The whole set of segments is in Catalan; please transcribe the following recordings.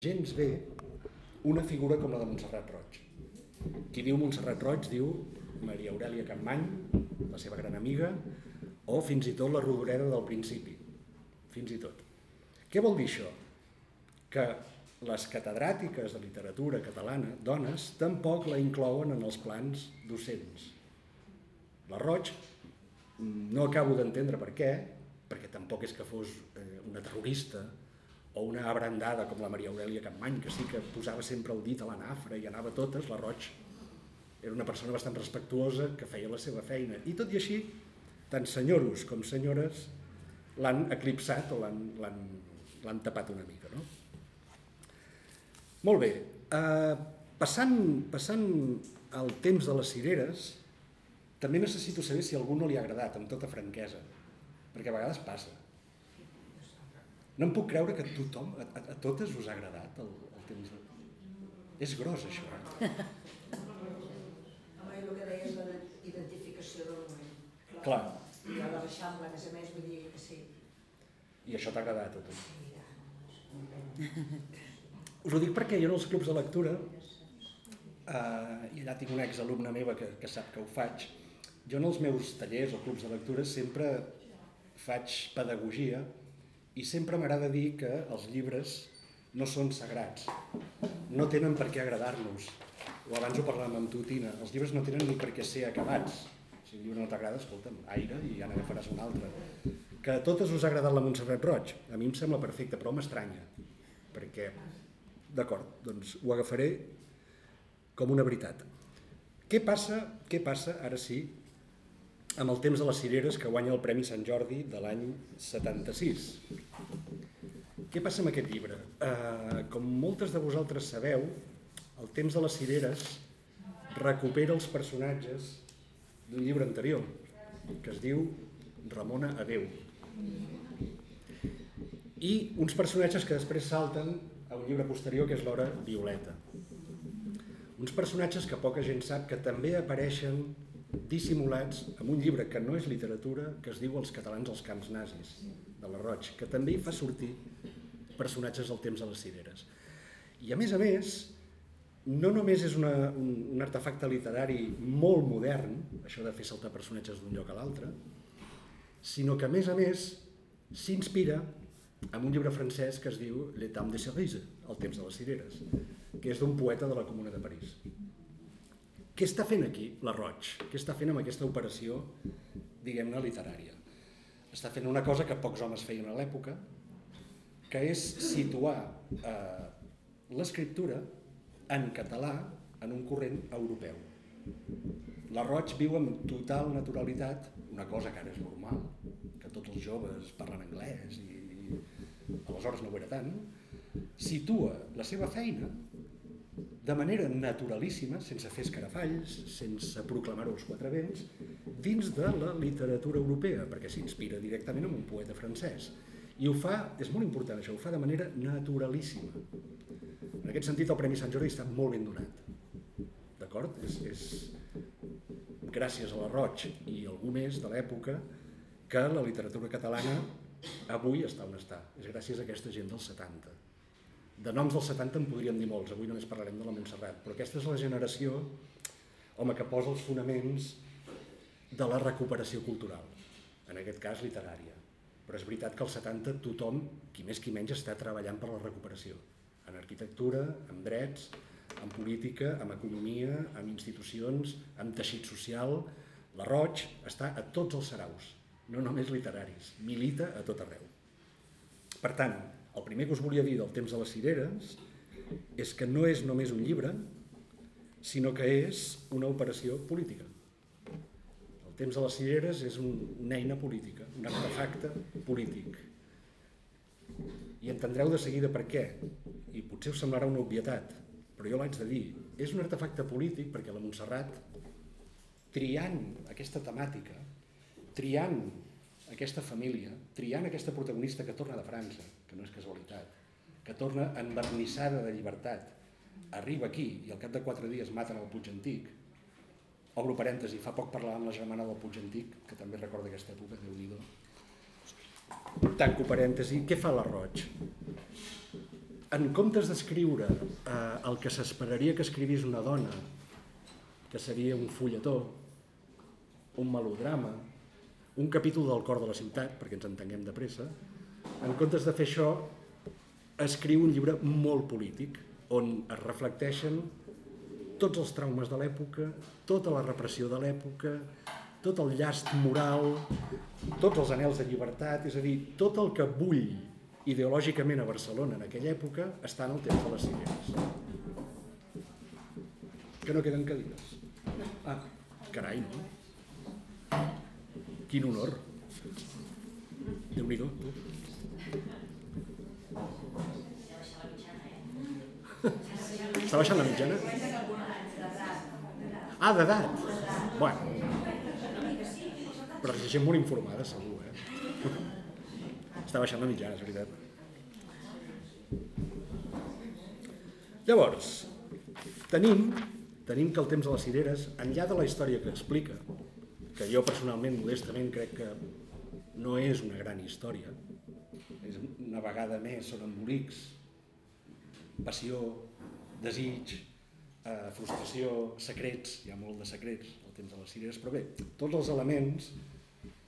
gens bé una figura com la de Montserrat Roig. Qui diu Montserrat Roig diu Maria Aurelia Campmany, la seva gran amiga, o fins i tot la rodoreda del principi. Fins i tot. Què vol dir això? Que les catedràtiques de literatura catalana, dones, tampoc la inclouen en els plans docents. La Roig, no acabo d'entendre per què, perquè tampoc és que fos eh, una terrorista o una abrandada com la Maria Aurelia Campmany, que sí que posava sempre el dit a la nafra i anava totes, la Roig era una persona bastant respectuosa que feia la seva feina. I tot i així, tant senyoros com senyores l'han eclipsat o l'han tapat una mica. No? Molt bé, eh, passant, passant al temps de les cireres, també necessito saber si a algú no li ha agradat, amb tota franquesa, perquè a vegades passa. No em puc creure que a tothom, a, a, a totes us ha agradat el, el temps de... És gros, això. Eh? Clar. I a la Reixambla, a més a més, vull dir que sí. I això t'ha agradat a tu? Us ho dic perquè jo en els clubs de lectura, eh, i allà tinc una exalumna meva que, que sap que ho faig, jo en els meus tallers o clubs de lectura sempre faig pedagogia i sempre m'agrada dir que els llibres no són sagrats, no tenen per què agradar-nos. O abans ho parlàvem amb tu, Tina, els llibres no tenen ni per què ser acabats, si un llibre no t'agrada, escolta'm, aire i ja n'agafaràs un altre. Que a totes us ha agradat la Montserrat Roig, a mi em sembla perfecte, però m'estranya, perquè, d'acord, doncs ho agafaré com una veritat. Què passa, què passa, ara sí, amb el temps de les cireres que guanya el Premi Sant Jordi de l'any 76? Què passa amb aquest llibre? Eh, com moltes de vosaltres sabeu, el temps de les cireres recupera els personatges d'un llibre anterior, que es diu Ramona Adeu. I uns personatges que després salten a un llibre posterior que és l'Hora Violeta. Uns personatges que poca gent sap que també apareixen dissimulats en un llibre que no és literatura, que es diu Els catalans als camps nazis, de la Roig, que també hi fa sortir personatges del temps de les cireres. I a més a més, no només és una, un, un artefacte literari molt modern, això de fer saltar personatges d'un lloc a l'altre, sinó que a més a més s'inspira en un llibre francès que es diu Le Temps de Cerise, El temps de les cireres, que és d'un poeta de la Comuna de París. Què està fent aquí la Roig? Què està fent amb aquesta operació, diguem-ne, literària? Està fent una cosa que pocs homes feien a l'època, que és situar eh, l'escriptura en català en un corrent europeu. La Roig viu amb total naturalitat, una cosa que ara és normal, que tots els joves parlen anglès i, i aleshores no ho era tant, situa la seva feina de manera naturalíssima, sense fer escarafalls, sense proclamar-ho als quatre vents, dins de la literatura europea, perquè s'inspira directament en un poeta francès. I ho fa, és molt important això, ho fa de manera naturalíssima. En aquest sentit, el Premi Sant Jordi està molt ben donat. D'acord? És, és gràcies a la Roig i algú més de l'època que la literatura catalana avui està on està. És gràcies a aquesta gent dels 70. De noms dels 70 en podríem dir molts, avui només parlarem de la Montserrat, però aquesta és la generació home, que posa els fonaments de la recuperació cultural, en aquest cas literària. Però és veritat que als 70 tothom, qui més qui menys, està treballant per la recuperació en arquitectura, en drets, en política, en economia, en institucions, en teixit social. La Roig està a tots els saraus, no només literaris, milita a tot arreu. Per tant, el primer que us volia dir del temps de les cireres és que no és només un llibre, sinó que és una operació política. El temps de les cireres és un, una eina política, un artefacte polític. I entendreu de seguida per què, i potser us semblarà una obvietat, però jo l'haig de dir, és un artefacte polític perquè la Montserrat, triant aquesta temàtica, triant aquesta família, triant aquesta protagonista que torna de França, que no és casualitat, que torna envernissada de llibertat, arriba aquí i al cap de quatre dies maten el Puig Antic, obro parèntesi, fa poc parlàvem amb la germana del Puig Antic, que també recorda aquesta època, déu nhi Tanco parèntesi, què fa la Roig? en comptes d'escriure eh, el que s'esperaria que escrivís una dona, que seria un fulletó, un melodrama, un capítol del cor de la ciutat, perquè ens entenguem de pressa, en comptes de fer això, escriu un llibre molt polític, on es reflecteixen tots els traumes de l'època, tota la repressió de l'època, tot el llast moral, tots els anels de llibertat, és a dir, tot el que bull ideològicament a Barcelona en aquella època està en el temps de les cireres. Que no queden cadires. Ah, carai, no? Quin honor. Déu-n'hi-do. Està baixant la mitjana? Ah, d'edat. Bueno. Però és gent molt informada, segur, eh? Està baixant la mitjana, és veritat. Llavors, tenim, tenim que el temps de les cireres, enllà de la història que explica, que jo personalment, modestament, crec que no és una gran història, és una vegada més, són embolics, passió, desig, eh, frustració, secrets, hi ha molt de secrets al temps de les cireres, però bé, tots els elements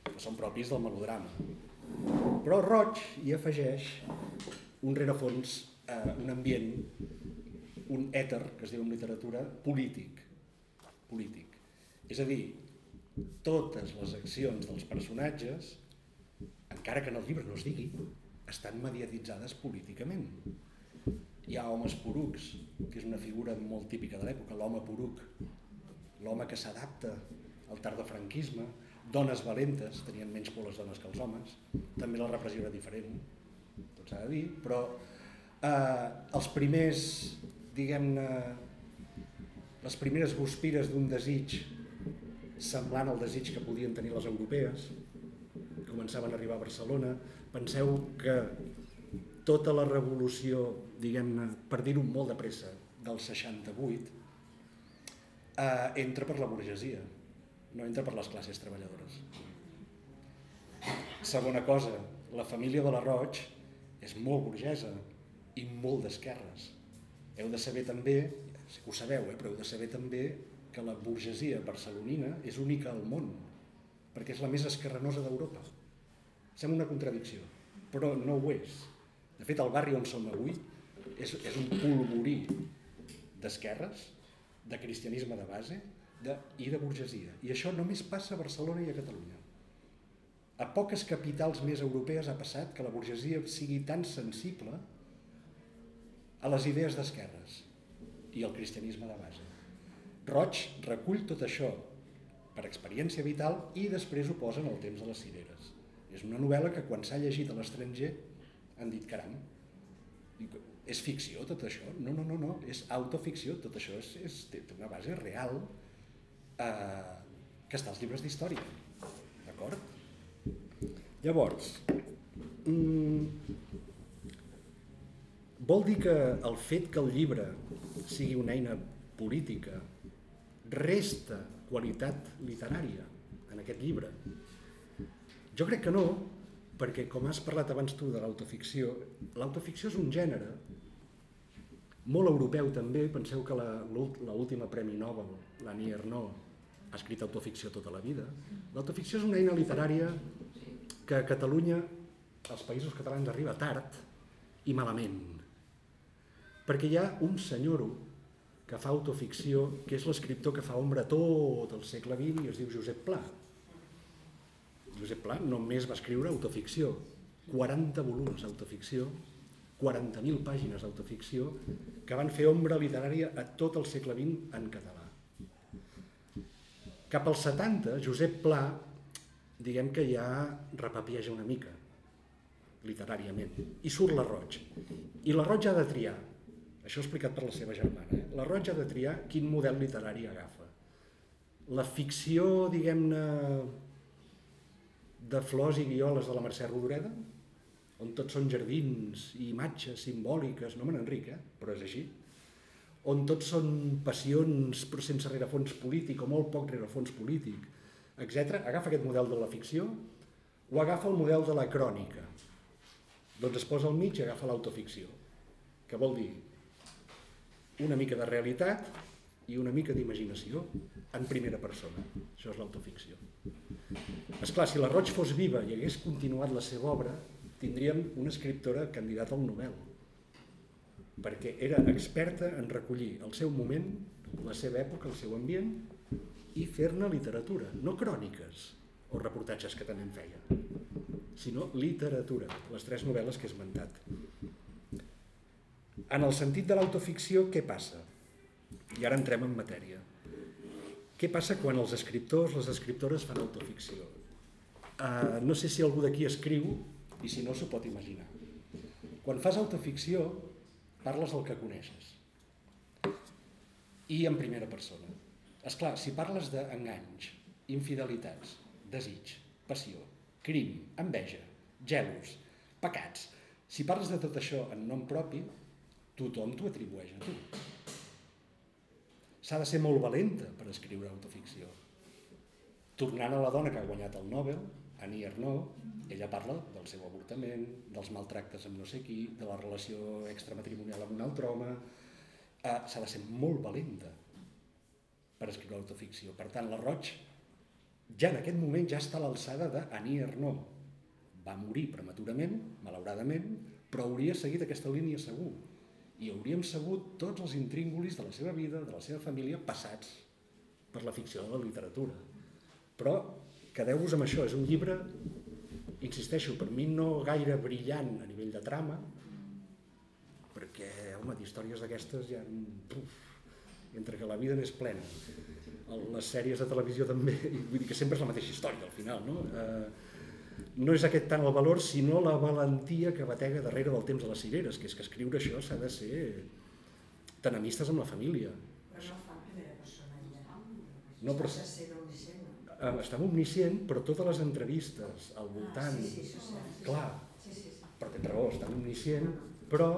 que són propis del melodrama. Però Roig hi afegeix un rerefons, eh, un ambient, un èter, que es diu en literatura, polític. polític. És a dir, totes les accions dels personatges, encara que en el llibre no es digui, estan mediatitzades políticament. Hi ha homes porucs, que és una figura molt típica de l'època, l'home poruc, l'home que s'adapta al tardofranquisme, dones valentes, tenien menys por les dones que els homes, també la repressió era diferent, tot s'ha de dir, però eh, els primers, diguem-ne, les primeres guspires d'un desig semblant al desig que podien tenir les europees, començaven a arribar a Barcelona, penseu que tota la revolució, diguem-ne, per dir-ho molt de pressa, del 68, eh, entra per la burgesia, no entra per les classes treballadores. Segona cosa, la família de la Roig és molt burgesa i molt d'esquerres. Heu de saber també, sé que ho sabeu, eh, però heu de saber també que la burgesia barcelonina és única al món, perquè és la més esquerranosa d'Europa. Sembla una contradicció, però no ho és. De fet, el barri on som avui és, és un polvorí d'esquerres, de cristianisme de base de, i de burgesia. I això només passa a Barcelona i a Catalunya. A poques capitals més europees ha passat que la burgesia sigui tan sensible a les idees d'esquerres i al cristianisme de base. Roig recull tot això per experiència vital i després ho posa en el temps de les cireres. És una novel·la que quan s'ha llegit a l'estranger han dit caram, és ficció tot això? No, no, no, no, és autoficció, tot això és, és, té una base real eh, que està als llibres d'història. D'acord? Llavors, mm, vol dir que el fet que el llibre sigui una eina política resta qualitat literària en aquest llibre? Jo crec que no, perquè com has parlat abans tu de l'autoficció, l'autoficció és un gènere molt europeu també, penseu que l'última Premi Nobel, l'Annie Ernaux, ha escrit autoficció tota la vida. L'autoficció és una eina literària que a Catalunya, als països catalans, arriba tard i malament. Perquè hi ha un senyoro que fa autoficció, que és l'escriptor que fa ombra tot el segle XX i es diu Josep Pla. Josep Pla només va escriure autoficció, 40 volums d'autoficció, 40.000 pàgines d'autoficció que van fer ombra literària a tot el segle XX en català. Cap als 70, Josep Pla diguem que ja repapieja una mica, literàriament, i surt la Roig. I la Roig ha de triar, això explicat per la seva germana, eh? la Roig ha de triar quin model literari agafa. La ficció, diguem-ne, de flors i guioles de la Mercè Rodoreda, on tots són jardins i imatges simbòliques, no me n'enric, eh? però és així, on tots són passions però sense rerefons polític o molt poc rerefons polític, etc. Agafa aquest model de la ficció o agafa el model de la crònica. Doncs es posa al mig i agafa l'autoficció, que vol dir una mica de realitat i una mica d'imaginació en primera persona. Això és l'autoficció. És clar, si la Roig fos viva i hagués continuat la seva obra, tindríem una escriptora candidata al Nobel, perquè era experta en recollir el seu moment, la seva època, el seu ambient, i fer-ne literatura, no cròniques o reportatges que també en feia, sinó literatura, les tres novel·les que he esmentat. En el sentit de l'autoficció, què passa? I ara entrem en matèria. Què passa quan els escriptors, les escriptores fan autoficció? Uh, no sé si algú d'aquí escriu i si no s'ho pot imaginar. Quan fas autoficció, parles del que coneixes. I en primera persona. És clar, si parles d'enganys, infidelitats, desig, passió, crim, enveja, gelos, pecats, si parles de tot això en nom propi, tothom t'ho atribueix a tu. S'ha de ser molt valenta per escriure autoficció. Tornant a la dona que ha guanyat el Nobel, Annie Ernaux, ella parla del seu avortament, dels maltractes amb no sé qui, de la relació extramatrimonial amb un altre home... Eh, S'ha de ser molt valenta per escriure autoficció. Per tant, la Roig ja en aquest moment ja està a l'alçada d'Annie Ernaux. Va morir prematurament, malauradament, però hauria seguit aquesta línia segur. I hauríem sabut tots els intríngulis de la seva vida, de la seva família, passats per la ficció de la literatura. Però quedeu-vos amb això, és un llibre, insisteixo, per mi no gaire brillant a nivell de trama, perquè, home, d'històries d'aquestes ja... Uf, entre que la vida n'és plena. Les sèries de televisió també, vull dir que sempre és la mateixa història al final, no? Eh, no és aquest tant el valor, sinó la valentia que batega darrere del temps de les cireres, que és que escriure això s'ha de ser tan amistes amb la família. Però no fa primera persona. No, però- S'ha de ser omniscient. no? Eh, Estava omniscient, però totes les entrevistes al voltant... Ah, sí, sí, sí, sí. Clar, Sí, sí, sí. per tens raó, està omniscient, però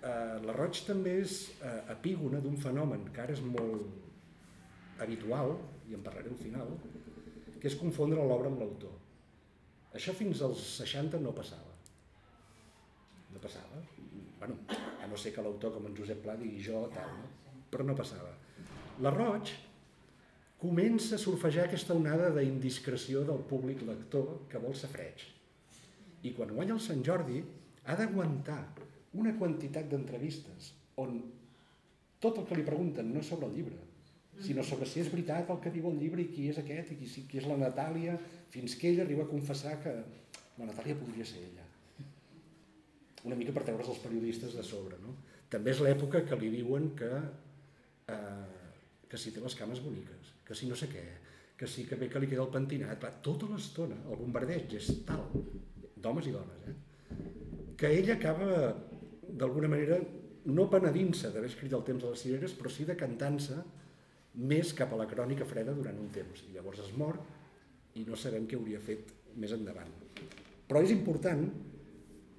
eh, la Roig també és eh, epígona d'un fenomen que ara és molt habitual, i en parlaré al final, que és confondre l'obra amb l'autor. Això fins als 60 no passava. No passava. Bueno, a no ser que l'autor com en Josep Pla digui jo, tal, no? però no passava. La Roig comença a surfejar aquesta onada d'indiscreció del públic lector que vol safreig. I quan guanya el Sant Jordi ha d'aguantar una quantitat d'entrevistes on tot el que li pregunten no és sobre el llibre, sinó sobre si és veritat el que diu el llibre i qui és aquest i qui, qui és la Natàlia, fins que ella arriba a confessar que la Natàlia podria ser ella. Una mica per treure's els periodistes de sobre. No? També és l'època que li diuen que, eh, que si té les cames boniques, que si no sé què, que sí que bé que li queda el pentinat, clar, tota l'estona, el bombardeig és tal, d'homes i dones, eh? que ella acaba d'alguna manera no penedint-se d'haver escrit el temps de les cireres, però sí decantant-se més cap a la crònica freda durant un temps. I llavors es mor i no sabem què hauria fet més endavant. Però és important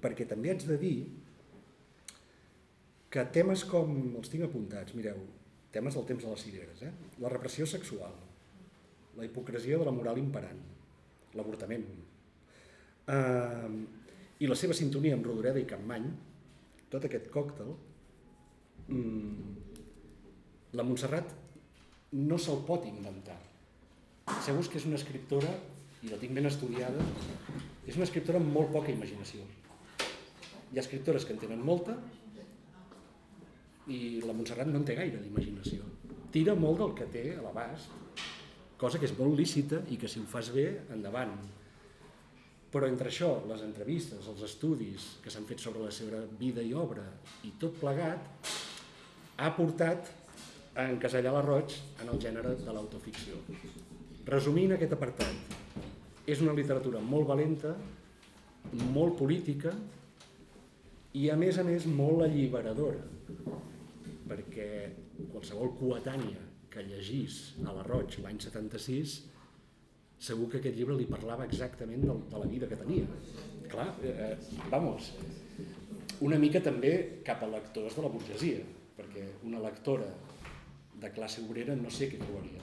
perquè també haig de dir que temes com, els tinc apuntats, mireu, temes del temps de les cireres, eh? la repressió sexual, la hipocresia de la moral imperant, l'avortament, eh, i la seva sintonia amb Rodoreda i Campmany, tot aquest còctel, mm, la Montserrat no se'l pot inventar. Segur que és una escriptora, i la tinc ben estudiada, és una escriptora amb molt poca imaginació. Hi ha escriptores que en tenen molta i la Montserrat no en té gaire d'imaginació. Tira molt del que té a l'abast, cosa que és molt lícita i que si ho fas bé, endavant. Però entre això, les entrevistes, els estudis que s'han fet sobre la seva vida i obra i tot plegat, ha portat a encasellar la Roig en el gènere de l'autoficció. Resumint aquest apartat, és una literatura molt valenta, molt política i a més a més molt alliberadora, perquè qualsevol coetània que llegís a la Roig l'any 76 segur que aquest llibre li parlava exactament de, de la vida que tenia. Clar, eh, vamos, una mica també cap a lectors de la burgesia, perquè una lectora de classe obrera no sé què trobaria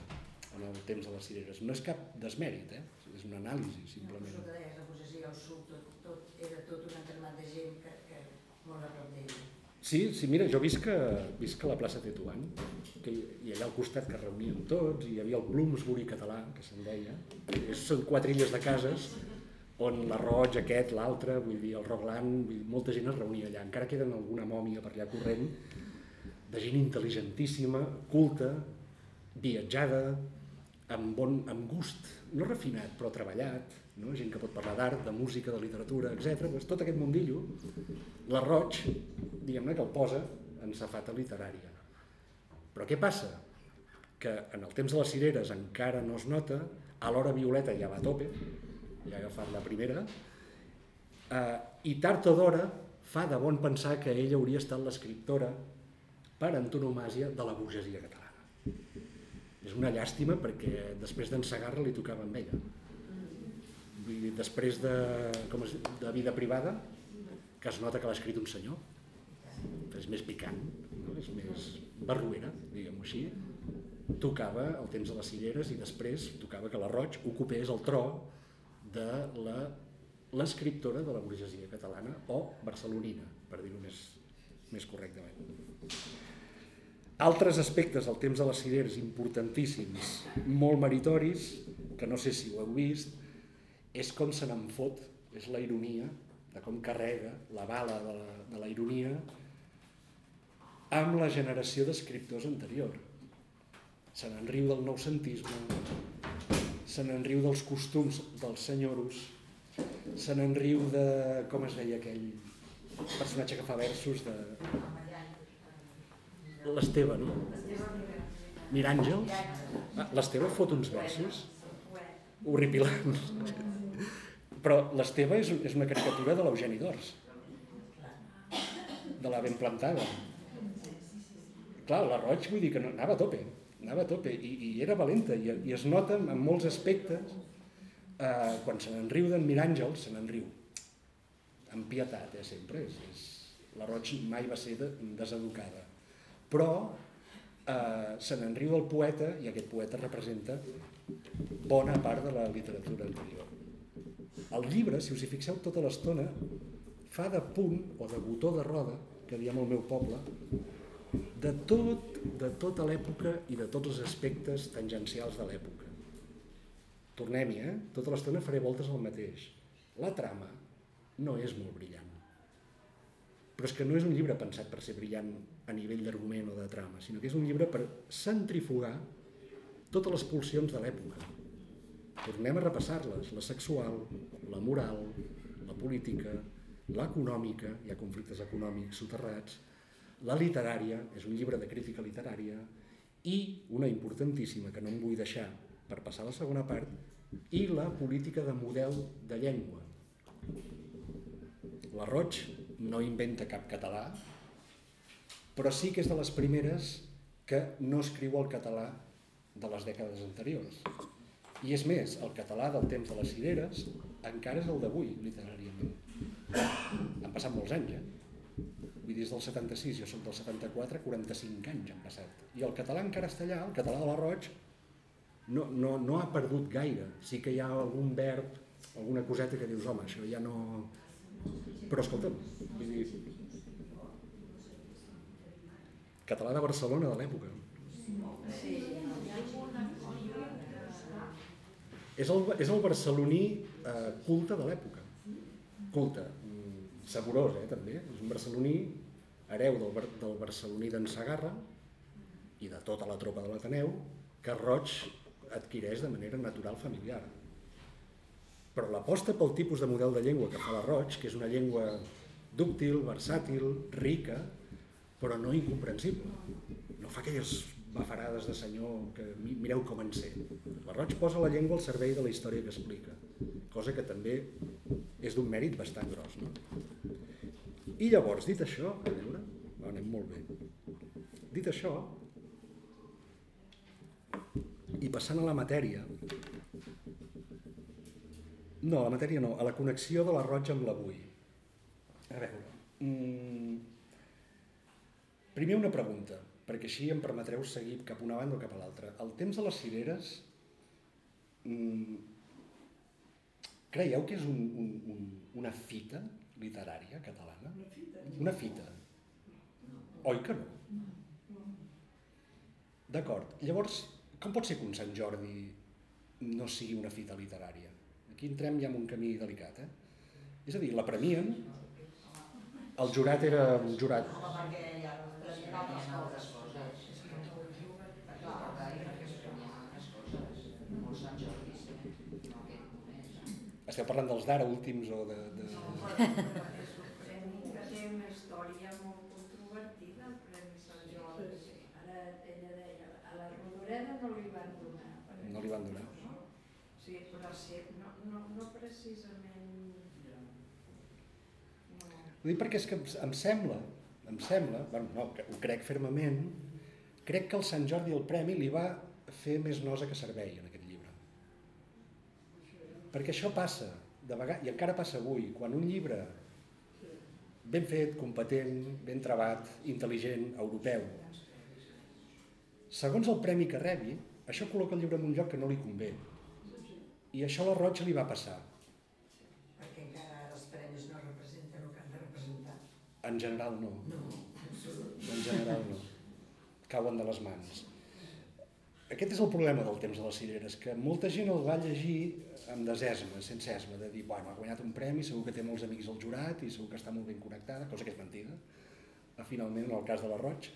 en el temps de les cireres. No és cap desmèrit, eh? és una anàlisi, simplement. El que deies, la possessió, el suc, tot, tot, era tot un entramat de gent que, que molt a prop d'ell. Sí, sí, mira, jo visc a, visc a la plaça Tetuán, que i allà al costat que reunien tots, i hi havia el Bloomsbury català, que se'n deia. És, són quatre illes de cases, on la Roig, aquest, l'altre, vull dir, el Roglan, vull dir, molta gent es reunia allà. Encara queden alguna mòmia per allà corrent, de gent intel·ligentíssima, culta, viatjada, amb, bon, amb gust, no refinat, però treballat, no? gent que pot parlar d'art, de música, de literatura, etc. Pues tot aquest mundillo, la Roig, diguem-ne que el posa en safata literària. Però què passa? Que en el temps de les cireres encara no es nota, a l'hora Violeta ja va a tope, ja ha agafat la primera, eh, i tard o d'hora fa de bon pensar que ella hauria estat l'escriptora per antonomàsia de la burgesia catalana. És una llàstima perquè després d'en Sagarra li tocava amb ella. Vull dir, després de, com es, de vida privada, que es nota que l'ha escrit un senyor, és més picant, no? és més barruera, diguem-ho així, tocava el temps de les cireres i després tocava que la Roig ocupés el tro de la l'escriptora de la burgesia catalana o barcelonina, per dir-ho més, més correctament. Altres aspectes del temps de les cireres importantíssims, molt meritoris, que no sé si ho heu vist, és com se n'en fot, és la ironia, de com carrega la bala de la, de la ironia amb la generació d'escriptors anterior. Se n'en riu del noucentisme, se n'en riu dels costums dels senyoros, se n'en riu de, com es deia aquell personatge que fa versos de l'Esteve, no? Miràngels? Ah, L'Esteve fot uns versos horripilants. Però l'Esteve és, és una caricatura de l'Eugeni d'Ors, de la ben plantada. Clar, la Roig vull dir que anava a tope, anava a tope i, i era valenta i, i es nota en molts aspectes. Eh, quan se n'en riu d'en Miràngel, se n'en riu. Amb pietat, eh, sempre. És, és, la Roig mai va ser de, deseducada. Però eh, se n'en riu del poeta i aquest poeta representa bona part de la literatura anterior el llibre, si us hi fixeu tota l'estona, fa de punt o de botó de roda, que diem al meu poble, de tot, de tota l'època i de tots els aspectes tangencials de l'època. Tornem-hi, eh? Tota l'estona faré voltes al mateix. La trama no és molt brillant. Però és que no és un llibre pensat per ser brillant a nivell d'argument o de trama, sinó que és un llibre per centrifugar totes les pulsions de l'època tornem a repassar-les, la sexual, la moral, la política, l'econòmica, hi ha conflictes econòmics soterrats, la literària, és un llibre de crítica literària, i una importantíssima que no em vull deixar per passar a la segona part, i la política de model de llengua. La Roig no inventa cap català, però sí que és de les primeres que no escriu el català de les dècades anteriors. I és més, el català del temps de les cireres encara és el d'avui, literàriament. Han passat molts anys, eh? Vull dir, des del 76, jo soc del 74, 45 anys han passat. I el català encara està allà, el català de la Roig, no, no, no ha perdut gaire. Sí que hi ha algun verb, alguna coseta que dius, home, això ja no... Però escolta'm, vull dir... Català de Barcelona de l'època. Sí. És el, és el barceloní eh, culte de l'època. Culte, mm, saborós, eh, també. És un barceloní hereu del, del barceloní d'en Sagarra i de tota la tropa de l'Ateneu, que Roig adquireix de manera natural familiar. Però l'aposta pel tipus de model de llengua que fa la Roig, que és una llengua dúctil, versàtil, rica, però no incomprensible. No fa aquelles bafarades de senyor que mireu com en sé. La Roig posa la llengua al servei de la història que explica, cosa que també és d'un mèrit bastant gros. No? I llavors, dit això, a veure, anem molt bé. Dit això, i passant a la matèria, no, la matèria no, a la connexió de la Roig amb l'avui. A veure, mm, primer una pregunta perquè així em permetreu seguir cap una banda o cap a l'altra. El temps de les cireres, mmm, creieu que és un, un, un, una fita literària catalana? Una fita. Una fita. Oi que no? D'acord. Llavors, com pot ser que un Sant Jordi no sigui una fita literària? Aquí entrem ja en un camí delicat, eh? És a dir, la premien, el jurat era un jurat Home, perquè hi ha altres coses. És que no ho juga. Clar, perquè hi ha que premiar les coses. Molts Sant Jordis, eh? No aquest només. Esteu parlant dels d'ara últims o de... de... No, però és un premi que té una història molt controvertida, el Premi Sant Jordi. Ara ella deia, a la Rodoreda no li van donar. No li van donar. No? Sí, però sí, no, no, no precisament... No. Ho dic perquè és que em- em sembla, em sembla, bueno, no, ho crec fermament, crec que el Sant Jordi el Premi li va fer més nosa que servei en aquest. Perquè això passa, de vegades, i encara passa avui, quan un llibre ben fet, competent, ben trebat, intel·ligent, europeu, segons el premi que rebi, això col·loca el llibre en un lloc que no li convé. I això a la Roig li va passar. Perquè encara ara els premis no representen el que han de representar. En general no. No, en general no. Cauen de les mans. Aquest és el problema del temps de les cireres, que molta gent el va llegir amb desesma, sense esma, de dir, bueno, ha guanyat un premi, segur que té molts amics al jurat i segur que està molt ben connectada, cosa que és mentida, eh, finalment en el cas de la Roig.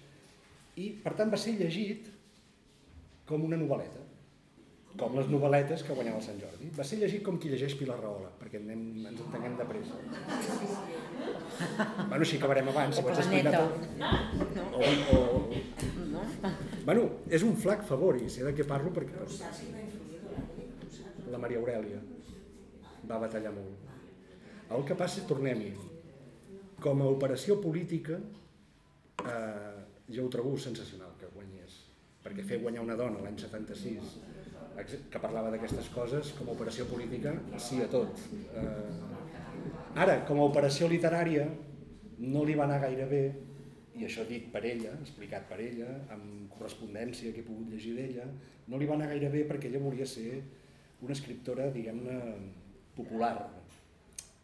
I, per tant, va ser llegit com una novel·leta, com les novel·letes que guanyava el Sant Jordi. Va ser llegit com qui llegeix Pilar Rahola, perquè anem, ens entenguem de pressa. Bueno, així acabarem abans, si O ho has explicat Planeta. tot. O, o? Bueno, és un flac favor i sé de què parlo perquè la Maria Aurèlia va batallar molt. El que passa, tornem-hi, com a operació política eh, jo ho trobo sensacional que guanyés, perquè fer guanyar una dona l'any 76 ex- que parlava d'aquestes coses com a operació política, sí a tot. Eh, ara, com a operació literària, no li va anar gaire bé, i això dit per ella, explicat per ella, amb correspondència que he pogut llegir d'ella, no li va anar gaire bé perquè ella volia ser una escriptora, diguem-ne, popular,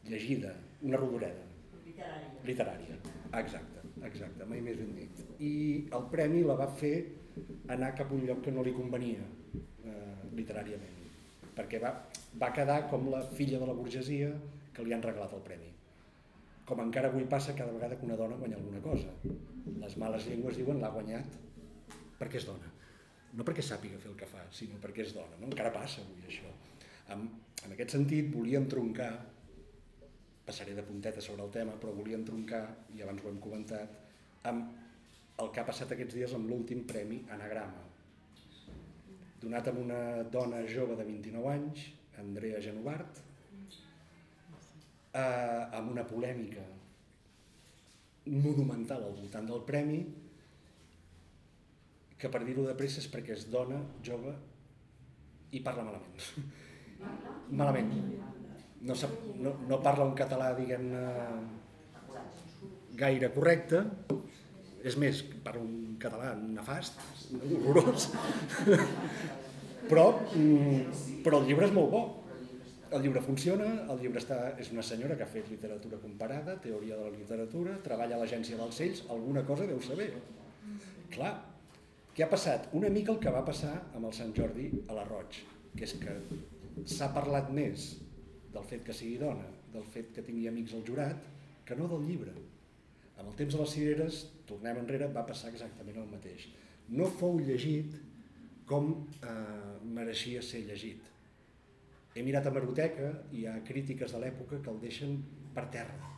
llegida, una rodoreda, Literària. literària. Exacte, exacte, mai més ben dit. I el premi la va fer anar cap a un lloc que no li convenia eh, literàriament, perquè va, va quedar com la filla de la burgesia que li han regalat el premi. Com encara avui passa cada vegada que una dona guanya alguna cosa. Les males llengües diuen l'ha guanyat perquè és dona. No perquè sàpiga fer el que fa, sinó perquè és dona. No? Encara passa avui això. En, en aquest sentit volíem troncar passaré de punteta sobre el tema, però volíem troncar, i abans ho hem comentat, amb el que ha passat aquests dies amb l'últim premi Anagrama, donat amb una dona jove de 29 anys, Andrea Genovart, eh, amb una polèmica monumental al voltant del premi, que per dir-ho de pressa és perquè és dona, jove i parla malament. malament. No, sap, no, no parla un català, diguem-ne, gaire correcte, és més, parla un català nefast, horrorós, però, mm, però el llibre és molt bo. El llibre funciona, el llibre està, és una senyora que ha fet literatura comparada, teoria de la literatura, treballa a l'agència dels Cells, alguna cosa deu saber. Clar, què ha passat? Una mica el que va passar amb el Sant Jordi a la Roig, que és que s'ha parlat més del fet que sigui dona, del fet que tingui amics al jurat, que no del llibre. Amb el temps de les cireres, tornem enrere, va passar exactament el mateix. No fou llegit com eh, mereixia ser llegit. He mirat a Maroteca i hi ha crítiques de l'època que el deixen per terra.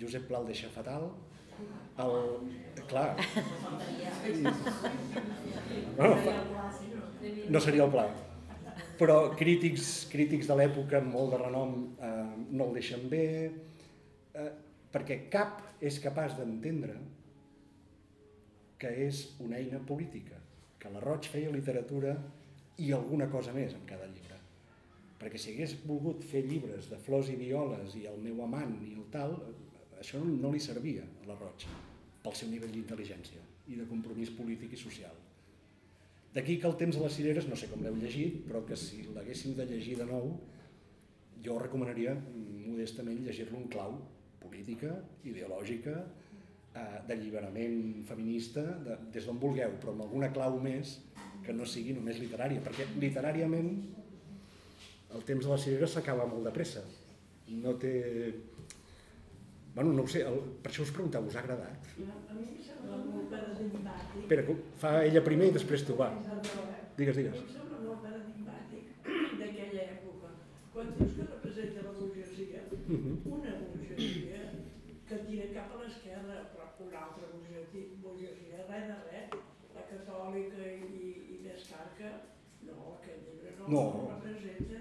Josep Pla el deixa fatal, el... Clar, bueno, no seria el pla. Però crítics, crítics de l'època amb molt de renom eh, no el deixen bé, eh, perquè cap és capaç d'entendre que és una eina política, que la Roig feia literatura i alguna cosa més en cada llibre. Perquè si hagués volgut fer llibres de flors i violes i el meu amant i el tal, això no, li servia a la Roig pel seu nivell d'intel·ligència i de compromís polític i social. D'aquí que el temps de les cireres, no sé com l'heu llegit, però que si l'haguéssiu de llegir de nou, jo recomanaria modestament llegir-lo en clau política, ideològica, eh, d'alliberament feminista, de, des d'on vulgueu, però amb alguna clau més que no sigui només literària, perquè literàriament el temps de la cirera s'acaba molt de pressa. No té... Bueno, no ho sé, el, per això us preguntava, us ha agradat? A mi em sembla molt paradigmàtic. Espera, fa ella primer i després tu, va. Digues, digues. em sembla molt paradigmàtic d'aquella època. Quan dius que representa la burgesia, Mhm. una burgesia que tira cap a l'esquerra, però una altra burgesia, burgesia res de res, la catòlica i, i més carca, no, aquest llibre No. no representa.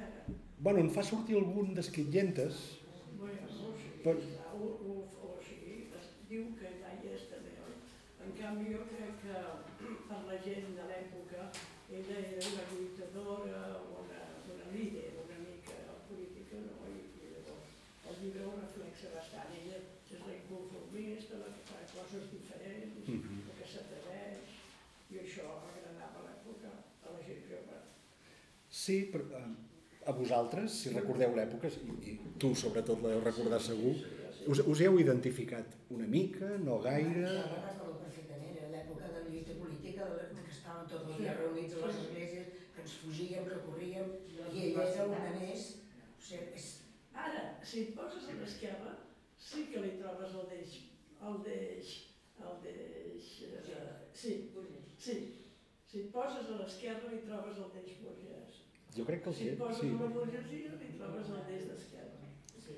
Bueno, en fa sortir algun d'esquitllentes, Però- o, o, es diu que allà hi és també. En canvi, jo crec que per la gent de l'època ella era una lluitadora, una, una líder una mica política, no? I, i llavors el llibre ho reflexa bastant. Ella és la inconformista, la que fa coses diferents, Mhm. la que s'atreveix, i això agradava a l'època a la gent jove. Sí, però eh, a vosaltres, si recordeu l'època, i, i tu sobretot la deu recordar segur, us, us heu identificat una mica, no gaire... Jo la recordo perfectament, era l'època de lluita política, la- que estàvem tots els dies reunits a les esglésies, que ens fugíem, que corríem, i ella era una més. O sigui, és, Ara, si et poses a l'esquerra, sí que li trobes el deix, el deix, el deix, eh, sí, sí. Si et poses a l'esquerra li trobes el deix burgès. Jo crec que el Si sé, et poses sí. a la burgesia li trobes el deix d'esquerra.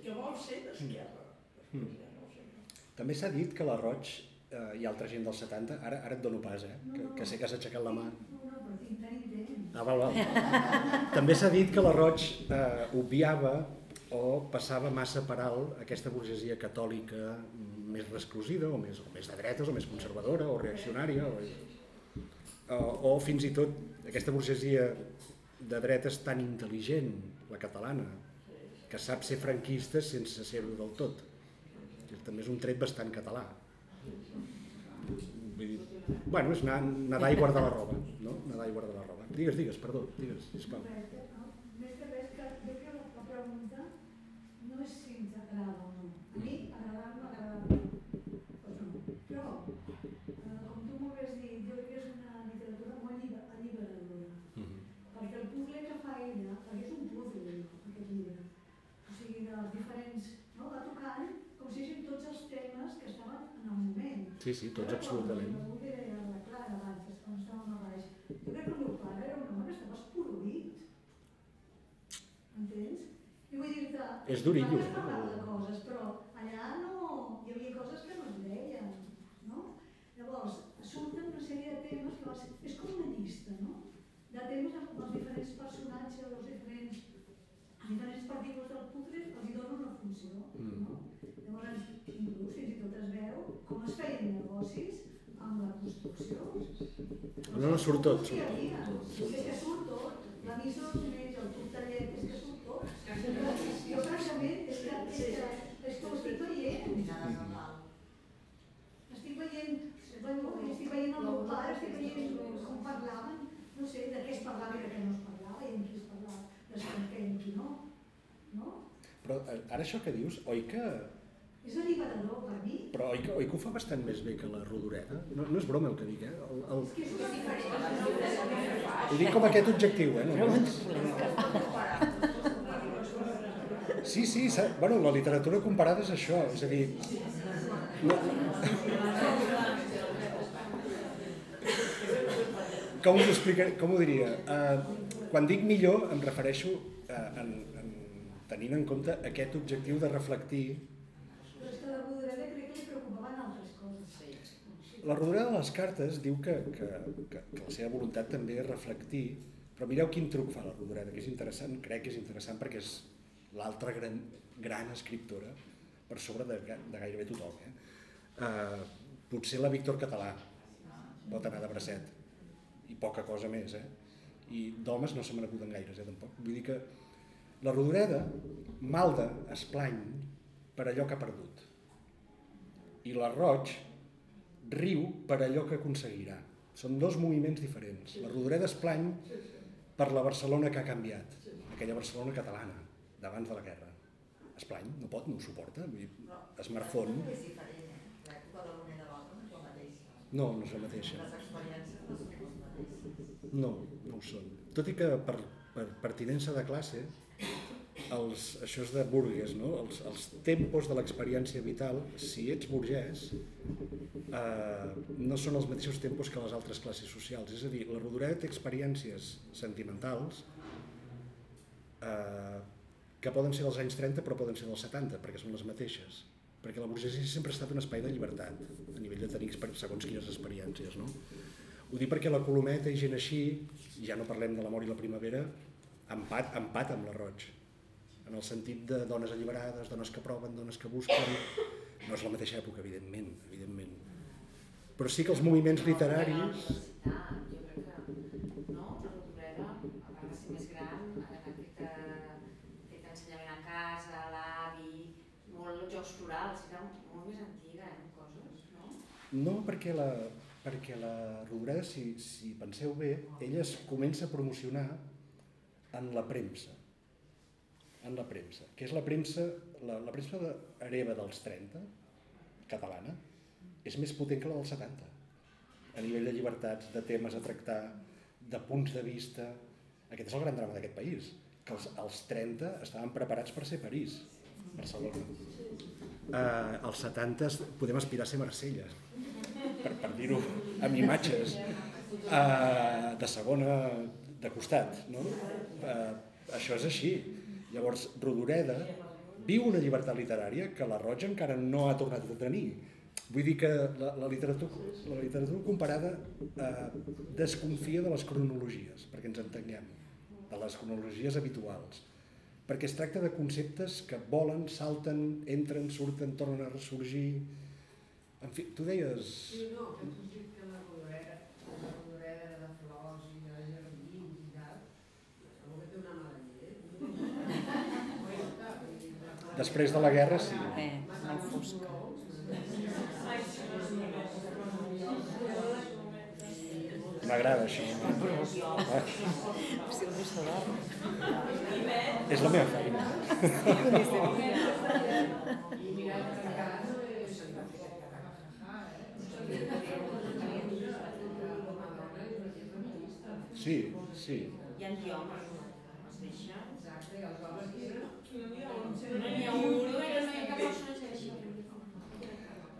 Que vol ser d'esquerra. Mm. Ja no sé. També s'ha dit que la Roig eh, i altra gent dels 70, ara, ara et dono pas, eh, que, que sé que has aixecat la mà. No, no, però tinc. Ah, val, val. També s'ha dit que la Roig eh, obviava o passava massa per alt aquesta burgesia catòlica més resclosida, o més, o més de dretes, o més conservadora, o reaccionària, o, o, o fins i tot aquesta burgesia de dretes tan intel·ligent, la catalana, que sap ser franquista sense ser-ho del tot. També és un tret bastant català. Vull dir, bueno, és anar, nedar i guardar la roba, no? Nedar i guardar la roba. Digues, digues, perdó, digues, sisplau. Res, no? Més que res, que jo crec que la, la pregunta no és si ens agrada o no. A mi agradar-me agrada. Pues no. Però, eh, com tu molt bé has dit, jo crec que és una literatura molt alliber- alliberadora. Perquè el puzzle que fa ella, perquè és un puzzle, aquest llibre, o sigui, dels diferents, no? va tocant com si fossin tots els temes que estaven en el moment. Sí, sí, tots absolutament. Deia la Clara abans, quan estàvem a baix. Jo crec que el meu pare era un home que estava esporuït. Entens? I vull dir-te... És durillo, nosaltres parlàvem de coses, però allà no... Hi havia coses que no es deien, no? Llavors, surten una sèrie de temes que va ser... És com una llista, no? De temes amb els diferents personatges, els diferents, els diferents partícules del puzzle, els hi dona una funció, no? Llavors, inclús fins i tot es veu com es feien negocis amb la construcció. No, no, surt tot, surt tot. Sí, és que surt tot. La missa dels nens, el tortellet, és que surt tot. Jo, francament, és que, és que, és que ho estic veient. Estic veient, bueno, estic veient el meu pare, estic veient com parlaven, no sé, de què es parlava i de què no es parlava, i amb qui es parlava, després i amb qui no. No? Però eh, ara això que dius, oi que... És alliberador per mi. Però oi que, oi que ho fa bastant més bé que la Rodoreda? No, no és broma el que dic, eh? El, el, És que és diferent. ho dic com aquest objectiu, eh? No, Sí, sí, s'ha- bueno, la literatura comparada és això, és a dir... No, com us explicaré, com ho diria? Uh, quan dic millor em refereixo uh, en, en, tenint en compte aquest objectiu de reflectir Però és que la Rodoreda crec que li preocupaven altres coses. Sí. La rodolera de les cartes diu que, que, que, que la seva voluntat també és reflectir, però mireu quin truc fa la rodolera, que és interessant, crec que és interessant perquè és l'altra gran, gran escriptora per sobre de, de gairebé tothom. Eh? Uh, potser la Víctor Català pot anar de bracet, i poca cosa més. Eh? I d'homes no se me n'acuden gaires, eh, tampoc. Vull dir que la rodoreda malda, es plany per allò que ha perdut. I la Roig riu per allò que aconseguirà. Són dos moviments diferents. La Rodoreda es plany per la Barcelona que ha canviat, aquella Barcelona catalana, d'abans de la guerra. Es plany, no pot, no ho suporta, diferent, eh? No, no és la mateixa. Les experiències no són les mateixes. No, no ho són. Tot i que per, per pertinença de classe, els, això és de burgues, no? els, els tempos de l'experiència vital, si ets burgès, eh, no són els mateixos tempos que les altres classes socials. És a dir, la Rodoreda té experiències sentimentals eh, que poden ser dels anys 30 però poden ser dels 70, perquè són les mateixes. Perquè la burgesia sempre ha estat un espai de llibertat, a nivell de tenir segons quines experiències. No? Ho dic perquè la Colometa i gent així, ja no parlem de l'amor i la primavera, empat, empat amb la Roig. En el sentit de dones alliberades, dones que proven, dones que busquen... No és la mateixa època, evidentment, evidentment. Però sí que els moviments literaris... Molt jocs florals, era molt més antiga, eh, coses, no? No, perquè la, perquè la Rodoreda, si, si penseu bé, ella es comença a promocionar en la premsa. En la premsa, que és la premsa, la, la premsa de hereva dels 30, catalana, és més potent que la dels 70. A nivell de llibertats, de temes a tractar, de punts de vista... Aquest és el gran drama d'aquest país, que els, els 30 estaven preparats per ser París, Barcelona. Eh, als 70 es- podem aspirar a ser Marsella, per, per dir-ho amb imatges, eh, de segona, de costat. No? Eh, això és així. Llavors, Rodoreda viu una llibertat literària que la Roig encara no ha tornat a tenir. Vull dir que la, la, literatura, la literatura comparada eh, desconfia de les cronologies, perquè ens entenguem, de les cronologies habituals. Perquè es tracta de conceptes que volen, salten, entren, surten, tornen a ressorgir... En fi, tu deies... Sí, no, que tu dius que la rodoreda, la rodoreda era de flors i de jardins i tal, segur que té una mala llet. Després de la guerra, sí. Eh, molt fosca. M'agrada això. Ah, Si algú s'adorm. és la meva feina. Eh? Sí, sí. I els homes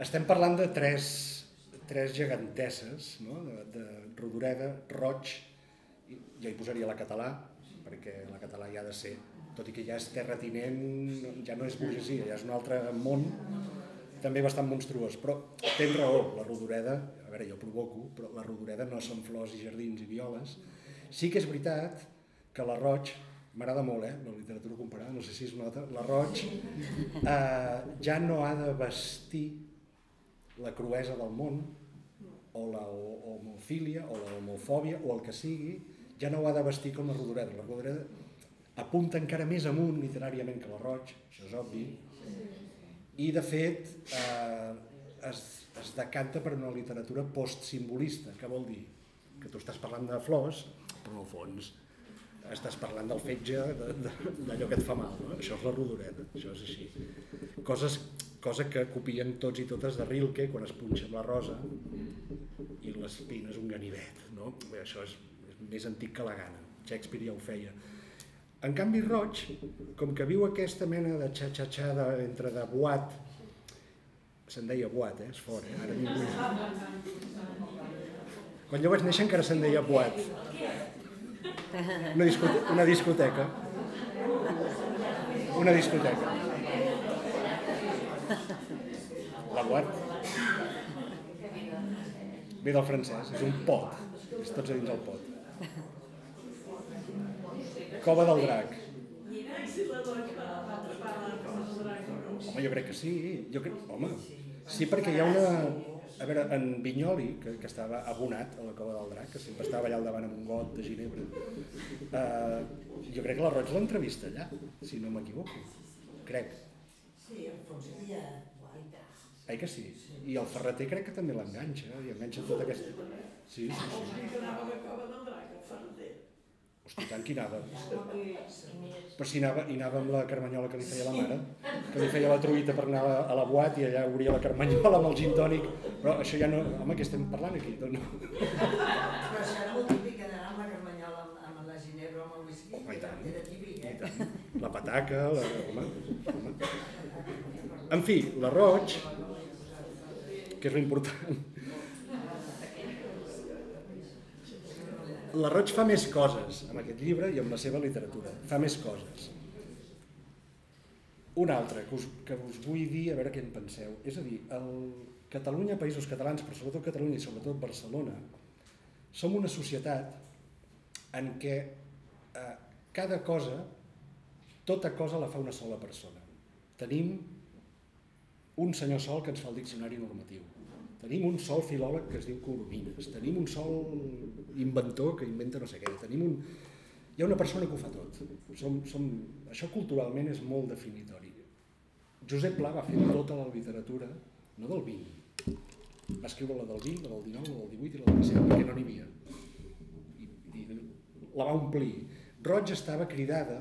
Estem parlant de tres, tres gegantesses, no? de, de Rodoreda, Roig, jo hi posaria la català, perquè la català ja ha de ser, tot i que ja és terratinent, ja no és burgesia, ja és un altre món, també bastant monstruós, però tens raó, la Rodoreda, a veure, jo provoco, però la Rodoreda no són flors i jardins i violes. Sí que és veritat que la Roig, m'agrada molt, eh, la literatura comparada, no sé si es nota, la Roig. Eh, ja no ha de vestir la cruesa del món, o la ho- homofília, o la homofòbia, o el que sigui, ja no ho ha de vestir com la Rodoreda. La Rodoreda apunta encara més amunt literàriament que la Roig, això és obvi, i de fet eh, es, es decanta per una literatura postsimbolista, que vol dir? Que tu estàs parlant de flors, però el fons estàs parlant del fetge, d'allò que et fa mal, no? això és la rodoreda, això és així. Coses, cosa que copien tots i totes de Rilke quan es punxa amb la rosa i l'espina és un ganivet, no? Bé, això és, és més antic que la gana, Shakespeare ja ho feia. En canvi, Roig, com que viu aquesta mena de xa-xa-xa entre de boat, se'n deia boat, eh? és fort, eh? Ara ningú... Quan jo vaig néixer encara se'n deia boat. Una, discote una discoteca. Una discoteca. La boat. Ve del francès, és un pot. És tots a dins el pot. Cova del drac. Del. Home, jo crec que sí. Jo crec... Home, sí, perquè hi ha una... A veure, en Vinyoli, que, que estava abonat a la Cova del Drac, que sempre estava allà al davant amb un got de ginebra, eh, jo crec que la Roig l'entrevista allà, si no m'equivoco. Crec. Sí, en fons hi havia guaita. Ai que sí? I el Ferreter crec que també l'enganxa, i enganxa tota aquesta... Sí, sí, sí. Hosti, tant que hi anava. Però si anava, hi anava amb la carmanyola que li feia la mare, que li feia la truita per anar a la, a la boat i allà obria la carmanyola amb el gin tònic. Però això ja no... Home, què estem parlant aquí? Doncs no. Però això era molt típic, anar amb la carmanyola amb, la ginebra o amb el whisky, Home, i tant. era típic, eh? tant. La pataca, la... Home, home. En fi, l'arroig, que és l'important. La Roig fa més coses amb aquest llibre i amb la seva literatura. Fa més coses. Una altra que us, que us vull dir, a veure què en penseu. És a dir, el Catalunya, Països Catalans, però sobretot Catalunya i sobretot Barcelona, som una societat en què eh, cada cosa, tota cosa la fa una sola persona. Tenim un senyor sol que ens fa el diccionari normatiu. Tenim un sol filòleg que es diu Coromines. Tenim un sol inventor que inventa no sé què. Tenim un... Hi ha una persona que ho fa tot. Som, som... Això culturalment és molt definitori. Josep Pla va fer tota la literatura, no del 20. Va escriure la del 20, la del 19, la del 18 i la del 17, perquè no n'hi havia. I, I la va omplir. Roig estava cridada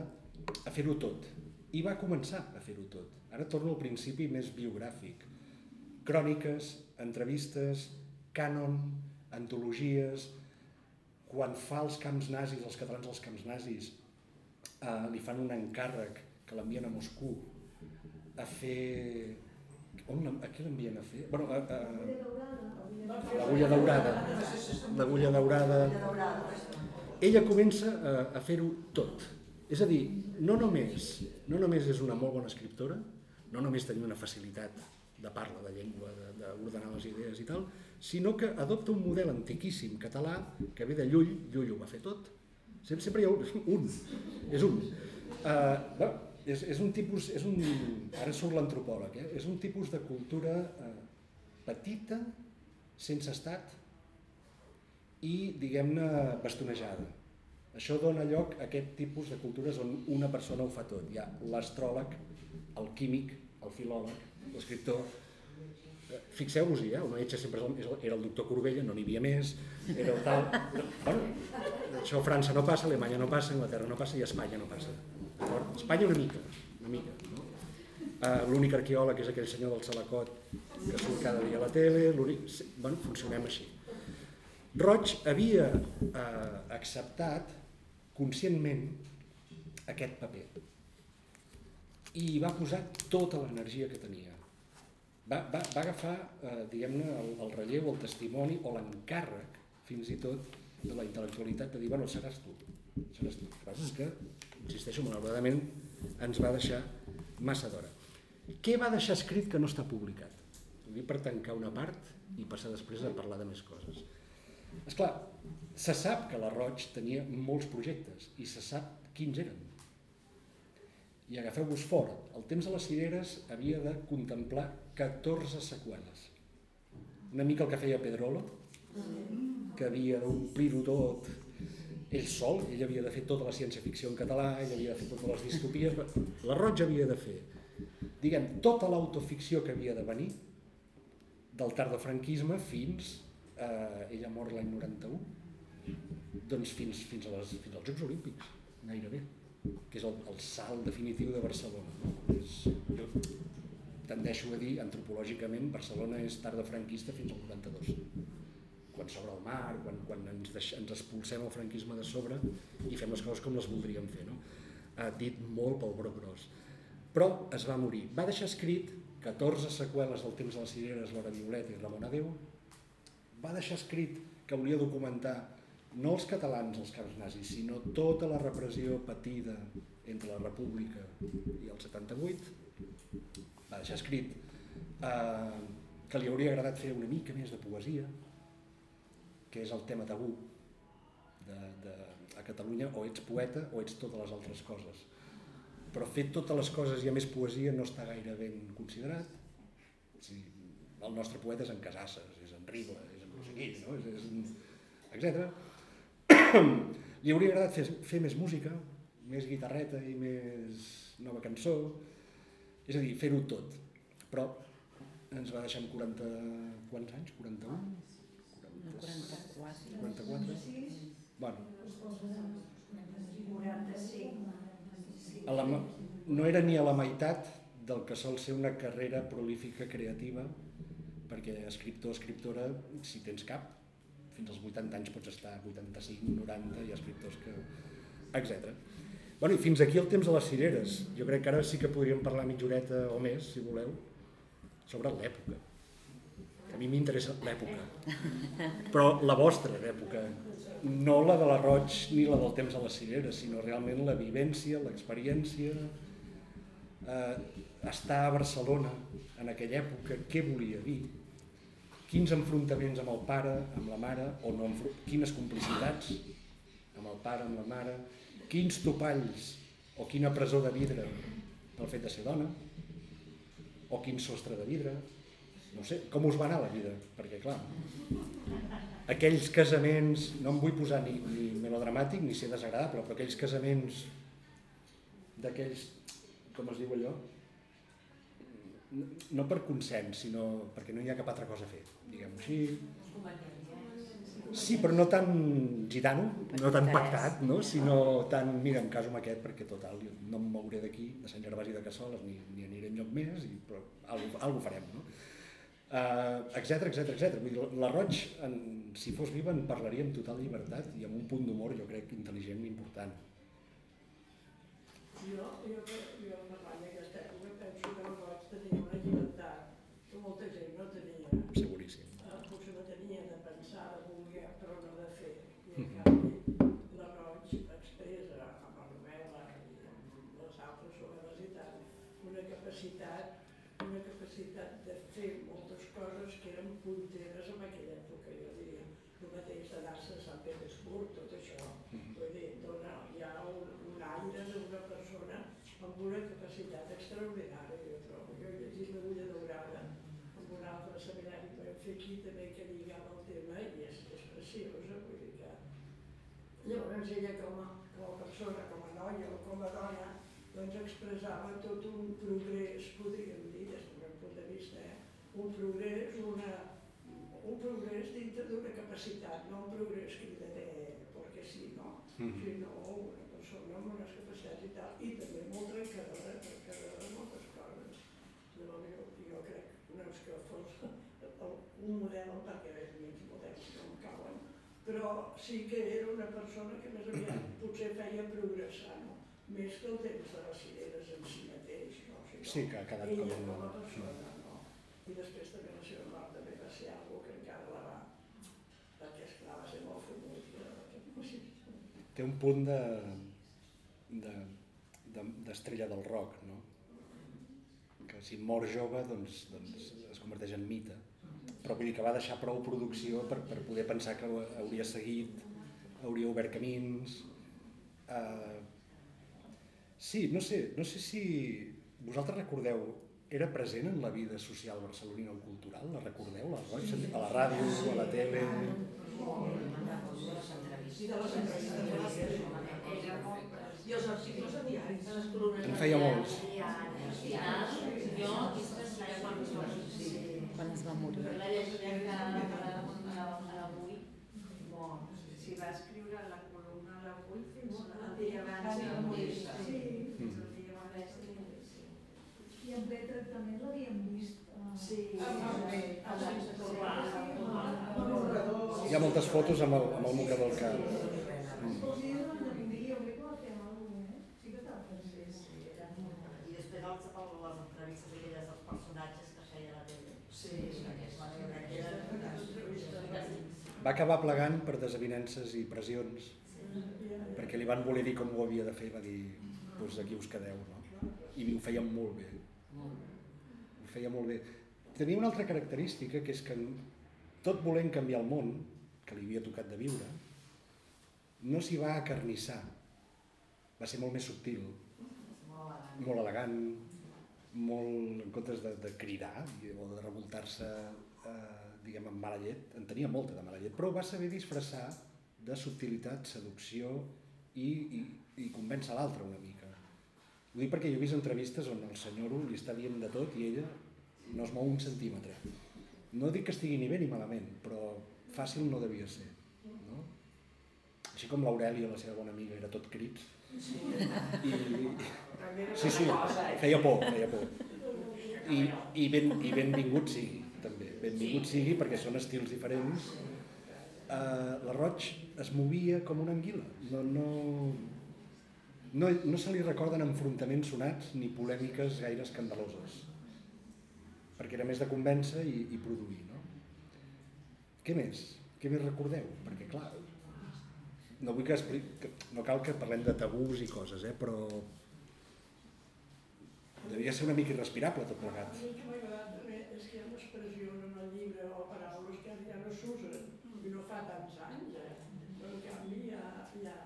a fer-ho tot. I va començar a fer-ho tot. Ara torno al principi més biogràfic. Cròniques, entrevistes, cànon, antologies, quan fa els camps nazis, els catalans als camps nazis, eh, li fan un encàrrec que l'envien a Moscou a fer... On, a què l'envien a fer? Bueno, a, a, l'agulla daurada. L'agulla daurada. Ella comença a, a fer-ho tot. És a dir, no només, no només és una molt bona escriptora, no només tenia una facilitat de parla, de llengua, de- d'ordenar les idees i tal, sinó que adopta un model antiquíssim català que ve de Llull, Llull ho va fer tot, sempre, sempre hi ha un, un és un. Uh, bueno, és, és un tipus, és un, ara surt l'antropòleg, eh? és un tipus de cultura uh, petita, sense estat i, diguem-ne, bastonejada. Això dona lloc a aquest tipus de cultures on una persona ho fa tot. Hi ha l'astròleg, el químic, el filòleg, l'escriptor, Fixeu-vos-hi, eh? el metge sempre era el doctor Corbella, no n'hi havia més, era el tal... Bueno, això a França no passa, a Alemanya no passa, a Anglaterra no passa i a Espanya no passa. D'acord? Espanya una mica, una mica. No? Uh, l'únic arqueòleg és aquell senyor del Salacot que surt cada dia a la tele, Bueno, funcionem així. Roig havia eh, acceptat conscientment aquest paper i va posar tota l'energia que tenia. Va, va, va agafar, eh, diguem-ne, el, el relleu, el testimoni o l'encàrrec, fins i tot, de la intel·lectualitat de dir, bueno, seràs tu, seràs tu. El que és que, insisteixo, malauradament, ens va deixar massa d'hora. Què va deixar escrit que no està publicat? Ho dic per tancar una part i passar després a parlar de més coses. És clar, se sap que la Roig tenia molts projectes i se sap quins eren. I agafeu-vos fort, el temps de les cireres havia de contemplar 14 seqüeles. Una mica el que feia Pedrolo, que havia d'omplir-ho tot ell sol, ell havia de fer tota la ciència-ficció en català, ell havia de fer totes les distopies, la Roig havia de fer, diguem, tota l'autoficció que havia de venir, del tardofranquisme fins, eh, ella mor l'any 91, doncs fins, fins, a les, fins als Jocs Olímpics, gairebé, que és el, el salt definitiu de Barcelona. No? És, jo tendeixo a dir, antropològicament, Barcelona és tardofranquista fins al 92 quan s'obre el mar, quan, quan ens, deix, ens expulsem el franquisme de sobre i fem les coses com les voldríem fer. No? Ha dit molt pel broc gros. Però es va morir. Va deixar escrit 14 seqüeles del temps de les cireres, l'hora violeta i Ramon Adéu. Va deixar escrit que volia documentar no els catalans als camps nazis, sinó tota la repressió patida entre la República i el 78. Va deixar escrit eh, que li hauria agradat fer una mica més de poesia, que és el tema tabú de, de, a Catalunya, o ets poeta o ets totes les altres coses. Però fer totes les coses i a més poesia no està gaire ben considerat. Sigui, el nostre poeta és en Casasses, és en Ribla, és en qui, no? és, és en... etc. Li hauria agradat fer, fer més música, més guitarreta i més nova cançó, és a dir, fer-ho tot. Però ens va deixar amb 40... quants anys? 41? 44. 44? Bueno, 45. A la, no era ni a la meitat del que sol ser una carrera prolífica creativa, perquè escriptor, escriptora, si tens cap, fins als 80 anys pots estar 85, 90, hi ha escriptors que... etc. Bueno, i fins aquí el temps de les cireres. Jo crec que ara sí que podríem parlar mitja horeta o més, si voleu, sobre l'època. A mi m'interessa l'època, però la vostra època, no la de la Roig ni la del temps de les cireres, sinó realment la vivència, l'experiència, eh, estar a Barcelona en aquella època, què volia dir, quins enfrontaments amb el pare, amb la mare, o no, quines complicitats amb el pare, amb la mare, quins topalls o quina presó de vidre pel fet de ser dona, o quin sostre de vidre, no sé, com us va anar la vida, perquè clar, aquells casaments, no em vull posar ni, ni melodramàtic ni ser desagradable, però aquells casaments d'aquells, com es diu allò, no, per consens, sinó perquè no hi ha cap altra cosa a fer, diguem-ho així. Sí, però no tan gitano, no tan pactat, no? sinó tan, mira, em caso amb aquest perquè total, jo no em mouré d'aquí, de Sant Gervasi de Cassoles, ni, ni aniré enlloc més, i, però alguna cosa farem, no? Uh, etc etc etc. Vull dir, la Roig, en, si fos viva, en parlaria amb total llibertat i amb un punt d'humor, jo crec, intel·ligent i important. Jo, jo, jo parlant d'aquesta època penso que el Roig tenia una llibertat que molta gent no tenia. Seguríssim. Eh, Potser no tenia de pensar, de voler, però no de fer. I Mhm. en canvi, la Roig expressa amb la novel·la i amb les altres novel·les i tal, una capacitat, una capacitat de fer moltes coses que eren punteres en aquella època, jo diria. El mateix d'anar-se a Sant Petersburg, tot això. Mhm. Vull dir, dona, hi ha un, un aire d'una persona amb una capacitat extraordinària, jo trobo. Jo he llegit l'Agulla Daurada amb un altre seminari que vam fer aquí també que lligava el tema i és, és preciosa, vull dir que... Llavors ella com a, com a persona, com a noia o com a dona, doncs expressava tot un progrés, podríem dir, des del meu punt de vista, eh? un progrés, una, un progrés dintre d'una capacitat, no un progrés cridaner, perquè sí, no? Mhm. sinó una persona amb unes capacitats i tal, i també molt trencadora, trencadora de moltes coses. Llavors jo, jo crec no és que fos un model, perquè a més models no em cauen, però sí que era una persona que més aviat potser feia progressar, no? Més que el temps de les cireres en si mateix, no? Sinó Sí, que ha quedat ella com com a un... persona, no? I després també la seva mort també va ser algo que encara la va... Perquè esclar va ser molt sé. Té un punt de de- de- d'estrella del rock, no? Que si mor jove, doncs, doncs es converteix en mite. Però vull dir que va deixar prou producció per, per poder pensar que hauria seguit, hauria obert camins... Uh, sí, no sé, no sé si vosaltres recordeu, era present en la vida social barcelonina o cultural? La recordeu, la Roig? A la ràdio, a la tele... I les els articles diaris. En feia molts. Jo, sí quan Quan es va morir. la a l'avui, Bon, si va escriure la columna a l'avui fins el dia abans de morir-se. Sí, Fins el dia abans de morir-se. Ple tractament l'havíem vist. eh, Sí, Ah, ah, sí, sí, Hi ha moltes fotos amb el, amb el mocador al cap. Sí, eh? I després els, el, les entrevistes aquelles dels personatges que feia a la tele. Sí, Va acabar plegant per desavinences i pressions, perquè li van voler dir com ho havia de fer, va dir, doncs aquí us quedeu, no? I ho feia molt bé, ho feia molt bé. Tenia una altra característica, que és que tot volent canviar el món, que li havia tocat de viure, no s'hi va acarnissar, va ser molt més subtil, molt elegant, molt en comptes de, de cridar o de revoltar-se eh, diguem amb mala llet, en tenia molta de mala llet, però va saber disfressar de subtilitat, seducció i, i, i convèncer l'altre una mica. Ho dic perquè jo he vist entrevistes on el senyor li està dient de tot i ella no es mou un centímetre. No dic que estigui ni bé ni malament, però fàcil no devia ser. No? així com l'Aurèlia, la seva bona amiga, era tot crits. I, També era sí, sí, eh? feia por, feia por. I, i, ben, i benvingut sigui, també. Benvingut sigui perquè són estils diferents. Uh, la Roig es movia com una anguila. No, no, no, no se li recorden enfrontaments sonats ni polèmiques gaire escandaloses. Perquè era més de convèncer i, i produir, no? Què més? Què més recordeu? Perquè, clar, no vull que, expli... que no cal que parlem de tabús i coses, eh? però devia ser una mica irrespirable tot A plegat. mi el que m'ha agradat també és que hi ha en el llibre o paraules que ja no s'usen i no fa tants anys, eh? però en canvi hi ha, hi ha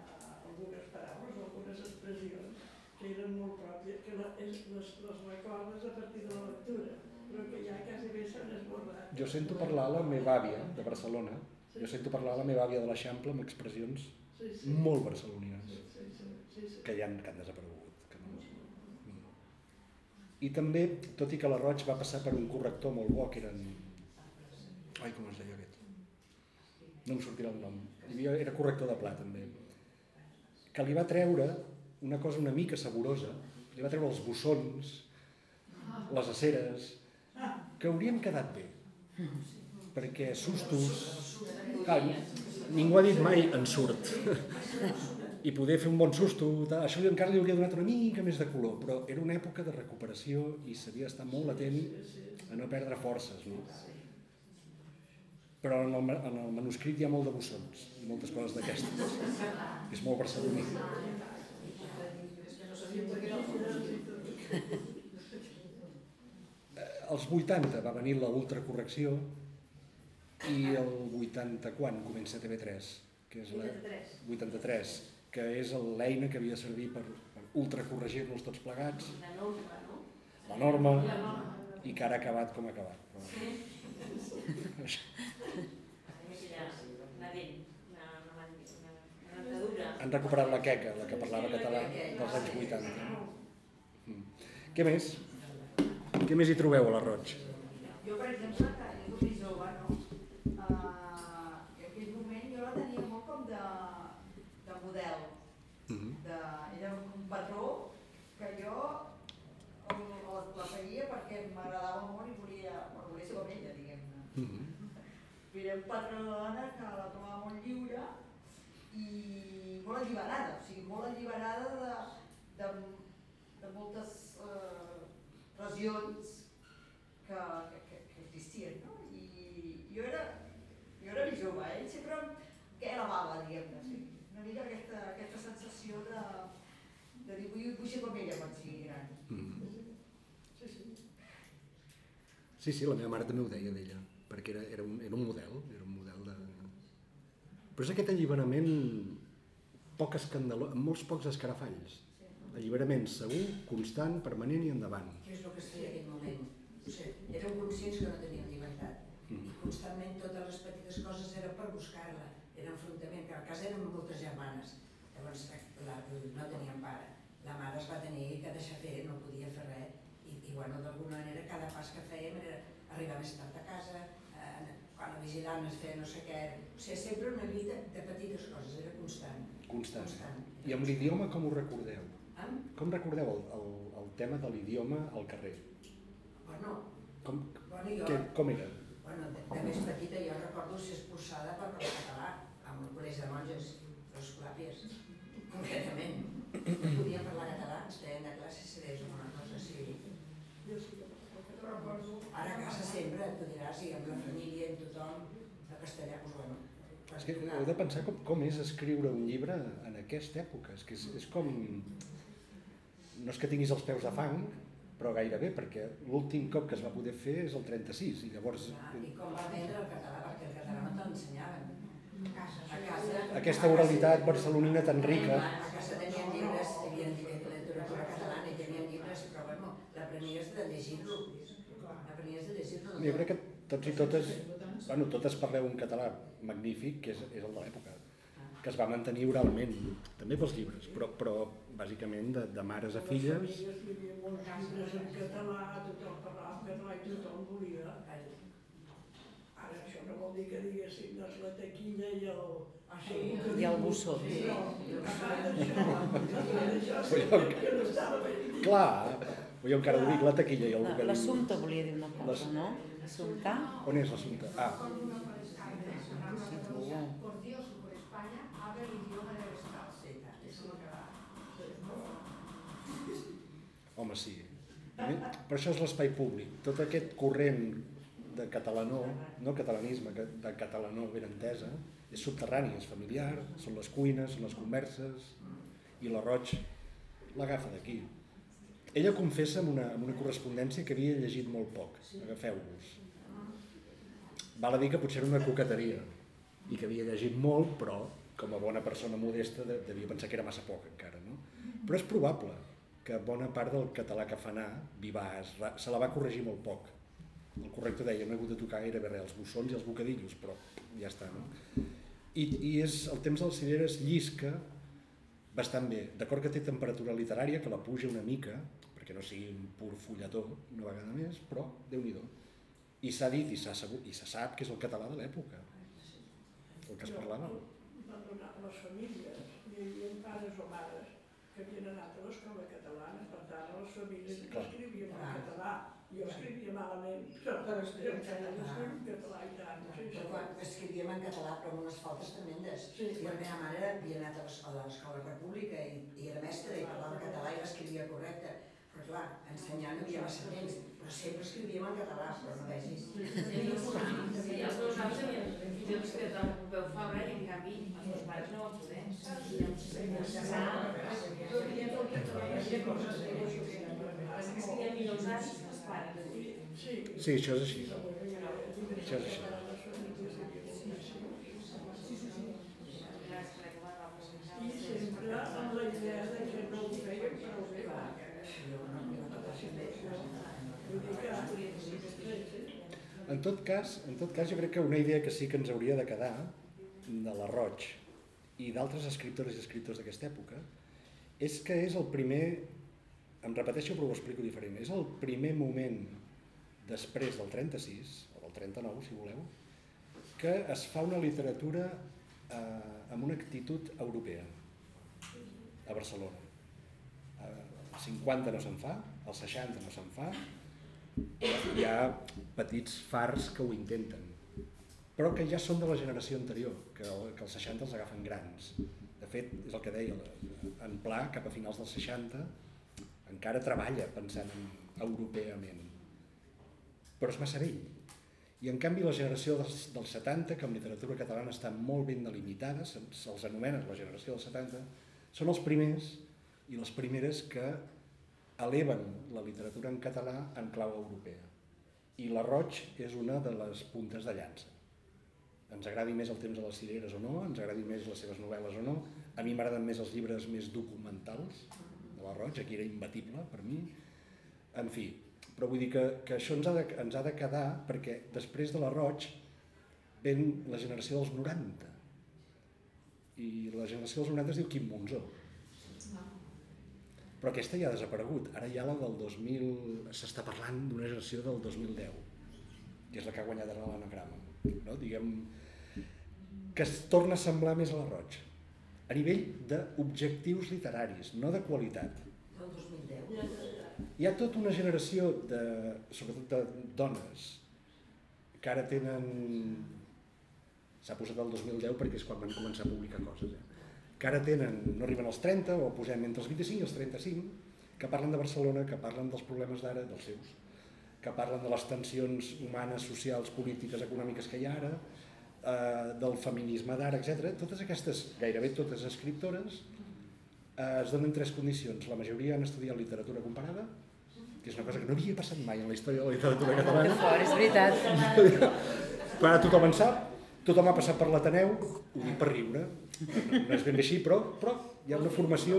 algunes paraules o algunes expressions que eren molt pròpies, que la, les, les recordes a partir de la lectura, però que ja quasi bé s'han esborrat. Jo sento parlar la meva àvia de Barcelona, jo sento parlar la meva àvia de l'Eixample amb expressions Sí, sí. molt barcelonines, Sí, sí, sí, sí, sí. que ja han, que han desaparegut. Que no... I també, tot i que la Roig va passar per un corrector molt bo, que eren... Ai, com es deia aquest? No em sortirà el nom. Era corrector de pla, també. Que li va treure una cosa una mica saborosa, li va treure els bossons, les aceres, que haurien quedat bé. Perquè sustos... Clar, ningú ha dit mai en surt. I poder fer un bon susto, això encara li hauria donat una mica més de color, però era una època de recuperació i s'havia d'estar molt atent a no perdre forces. No? Però en el, en el manuscrit hi ha molt de bossons i moltes coses d'aquestes. És molt barceloní. Eh, als 80 va venir la ultracorrecció i el 80 quan comença TV3, que és la 83. 83, que és l'eina que havia de servir per, per ultracorregir-nos tots plegats, La norma, no? la norma, La norma. i que ara ha acabat com ha acabat. Però, Aquella, una dent, una, una, man- una, una dentadura. Han recuperat la queca, la que parlava català dels anys 80. Mm. Què més? Què més hi trobeu a la Roig? Jo, per exemple, que soc més jove, no? Uh, en aquell moment jo la tenia molt com de, de model. Mm. De, era un patró que jo el, la feia perquè m'agradava molt i volia, bueno, volia ser com ella, diguem-ne. Mm. Era un patró de dona que la trobava molt lliure i molt alliberada, o sigui, molt alliberada de, de, de moltes eh, pressions que, que, que, existien, no? I jo era, jo era més jove, ell sempre que elevava, diguem-ne, sí. una mica aquesta, aquesta sensació de, de dir vull, vull ser com ella quan sigui gran. Mm. Sí, sí. Sí, sí, la meva mare també ho deia d'ella, perquè era, era, un, era un model, era un model de... Però és aquest alliberament poc escandalós, amb molts pocs escarafalls. Alliberament segur, constant, permanent i endavant. Què és el que es feia en aquell moment? O sigui, érem conscients que no teníem llibertat. Mm. I constantment totes les petites coses eren per buscar-la. Era enfrontament, que a casa érem moltes germanes. Llavors la, no teníem pare. La mare es va tenir que deixar fer, no podia fer res. I, i bueno, d'alguna manera cada pas que fèiem era arribar més tard a casa, eh, quan la vigilant es feia no sé què. O sigui, sempre una lluita de petites coses, era constant. Constant. constant. I amb l'idioma com ho recordeu? Com recordeu el, el, el tema de l'idioma al carrer? bueno, Com, bueno, jo... que, com era? Bueno, de, de més petita jo recordo ser expulsada per parlar català amb el col·legi de monges, les clàpies, concretament. No podia parlar català, ens feien de classe CDs o una cosa així. Ara a casa sempre, tu diràs, i amb la família, amb tothom, de castellà, doncs bueno. És que heu de pensar com, com és escriure un llibre en aquesta època. És que és, és com... No és que tinguis els peus de fang, però gairebé, perquè l'últim cop que es va poder fer és el 36, i llavors I com va aprendre el català, perquè el català no te l'ensenyaven. A casa, aquesta oralitat barcelonina tan rica... A casa teníem llibres, hi havia literatura catalana i teníem llibres, però bueno, l'aprenies de llegir-lo. L'aprenies de llegir-lo. Jo crec que tots i totes, bueno, totes parleu un català magnífic, que és, és el de l'època, que es va mantenir oralment, també pels llibres, però, però bàsicament de, de mares a filles. Les famílies llibres en català, tothom parlava en català i tothom volia. Ara això no vol dir que diguéssim doncs, la taquilla i el... Ah, sí? I el bussó. Sí, però, a part d'això, a part d'això, sí Però- que no estava ben dit. Clar, jo encara ho dic, la taquilla i el. L'assumpte volia dir una cosa, no? Assumpte? On és l'assumpte? Ah, Por Dios o por España, habla el idioma del Estado. Es lo que va. home, sí. Per això és l'espai públic. Tot aquest corrent de catalanó, no catalanisme, de catalanó ben entesa, és subterrani, és familiar, són les cuines, són les converses, i la Roig l'agafa d'aquí. Ella confessa en una, en una correspondència que havia llegit molt poc, agafeu-vos. Val a dir que potser era una coqueteria, i que havia llegit molt, però com a bona persona modesta de- devia pensar que era massa poc encara, no? Però és probable que bona part del català que fa anar, ra- se la va corregir molt poc. El corrector deia, no he hagut de tocar gairebé res, els bussons i els bocadillos, però ja està, no? I, i és, el temps de les cireres llisca bastant bé. D'acord que té temperatura literària, que la puja una mica, perquè no sigui un pur fulletó una vegada més, però déu nhi I s'ha dit i s'ha sabut, i se sap que és el català de l'època, el que es parlava. les famílies, hi havia pares o mares que havien anat a l'escola catalana, per tant, les famílies Clar. escrivien en català. Jo escrivia malament, però Però escrivia en escrivia català. en català i tant. Sí, sí. Però quan escrivíem en català, però amb unes faltes tremendes. Sí. I la meva mare havia anat a l'es- a l'escola república i, i era mestra i parlava català i l'escrivia correcte. Però clar, ensenyar no hi havia massa temps, però sempre escrivíem en català, però no vegis. Sí, els meus avis havien fills que de veu Fabra i en canvi els meus pares no van poder. Passa que escrivien millor els avis que els pares. Sí, això és així. Això és així. En tot cas, en tot cas jo crec que una idea que sí que ens hauria de quedar de la Roig i d'altres escriptores i escriptors d'aquesta època és que és el primer, em repeteixo però ho explico diferent, és el primer moment després del 36, o del 39 si voleu, que es fa una literatura eh, amb una actitud europea a Barcelona. Eh, El 50 no se'n fa, el 60 no se'n fa, hi ha petits fars que ho intenten, però que ja són de la generació anterior, que, el, que els 60 els agafen grans. De fet, és el que deia, en Pla, cap a finals dels 60, encara treballa pensant en europeament, però és massa vell. I en canvi la generació dels, dels 70, que en literatura catalana està molt ben delimitada, se- se'ls anomena la generació dels 70, són els primers i les primeres que eleven la literatura en català en clau europea. I la Roig és una de les puntes de llança. Ens agradi més el temps de les cireres o no, ens agradi més les seves novel·les o no, a mi m'agraden més els llibres més documentals la Roig, aquí era imbatible per mi. En fi, però vull dir que, que això ens ha, de, ens ha de quedar perquè després de la Roig ven la generació dels 90 i la generació dels 90 es diu Quim Monzó. Però aquesta ja ha desaparegut. Ara ha la del 2000 s'està parlant d'una generació del 2010 que és la que ha guanyat ara l'anagrama no? diguem que es torna a semblar més a la Roig a nivell d'objectius literaris no de qualitat El 2010. hi ha tota una generació de, sobretot de dones que ara tenen s'ha posat el 2010 perquè és quan van començar a publicar coses eh? que ara tenen, no arriben als 30 o posem entre els 25 i els 35 que parlen de Barcelona, que parlen dels problemes d'ara, dels seus que parlen de les tensions humanes, socials, polítiques, econòmiques que hi ha ara eh, del feminisme d'ara, etc. Totes aquestes, gairebé totes escriptores eh, es donen tres condicions. La majoria han estudiat literatura comparada, que és una cosa que no havia passat mai en la història de la literatura Que catalana. fort, és veritat. Però ara tothom en sap, tothom ha passat per l'Ateneu, ho dic per riure, no és ben bé així, però, però hi ha una formació,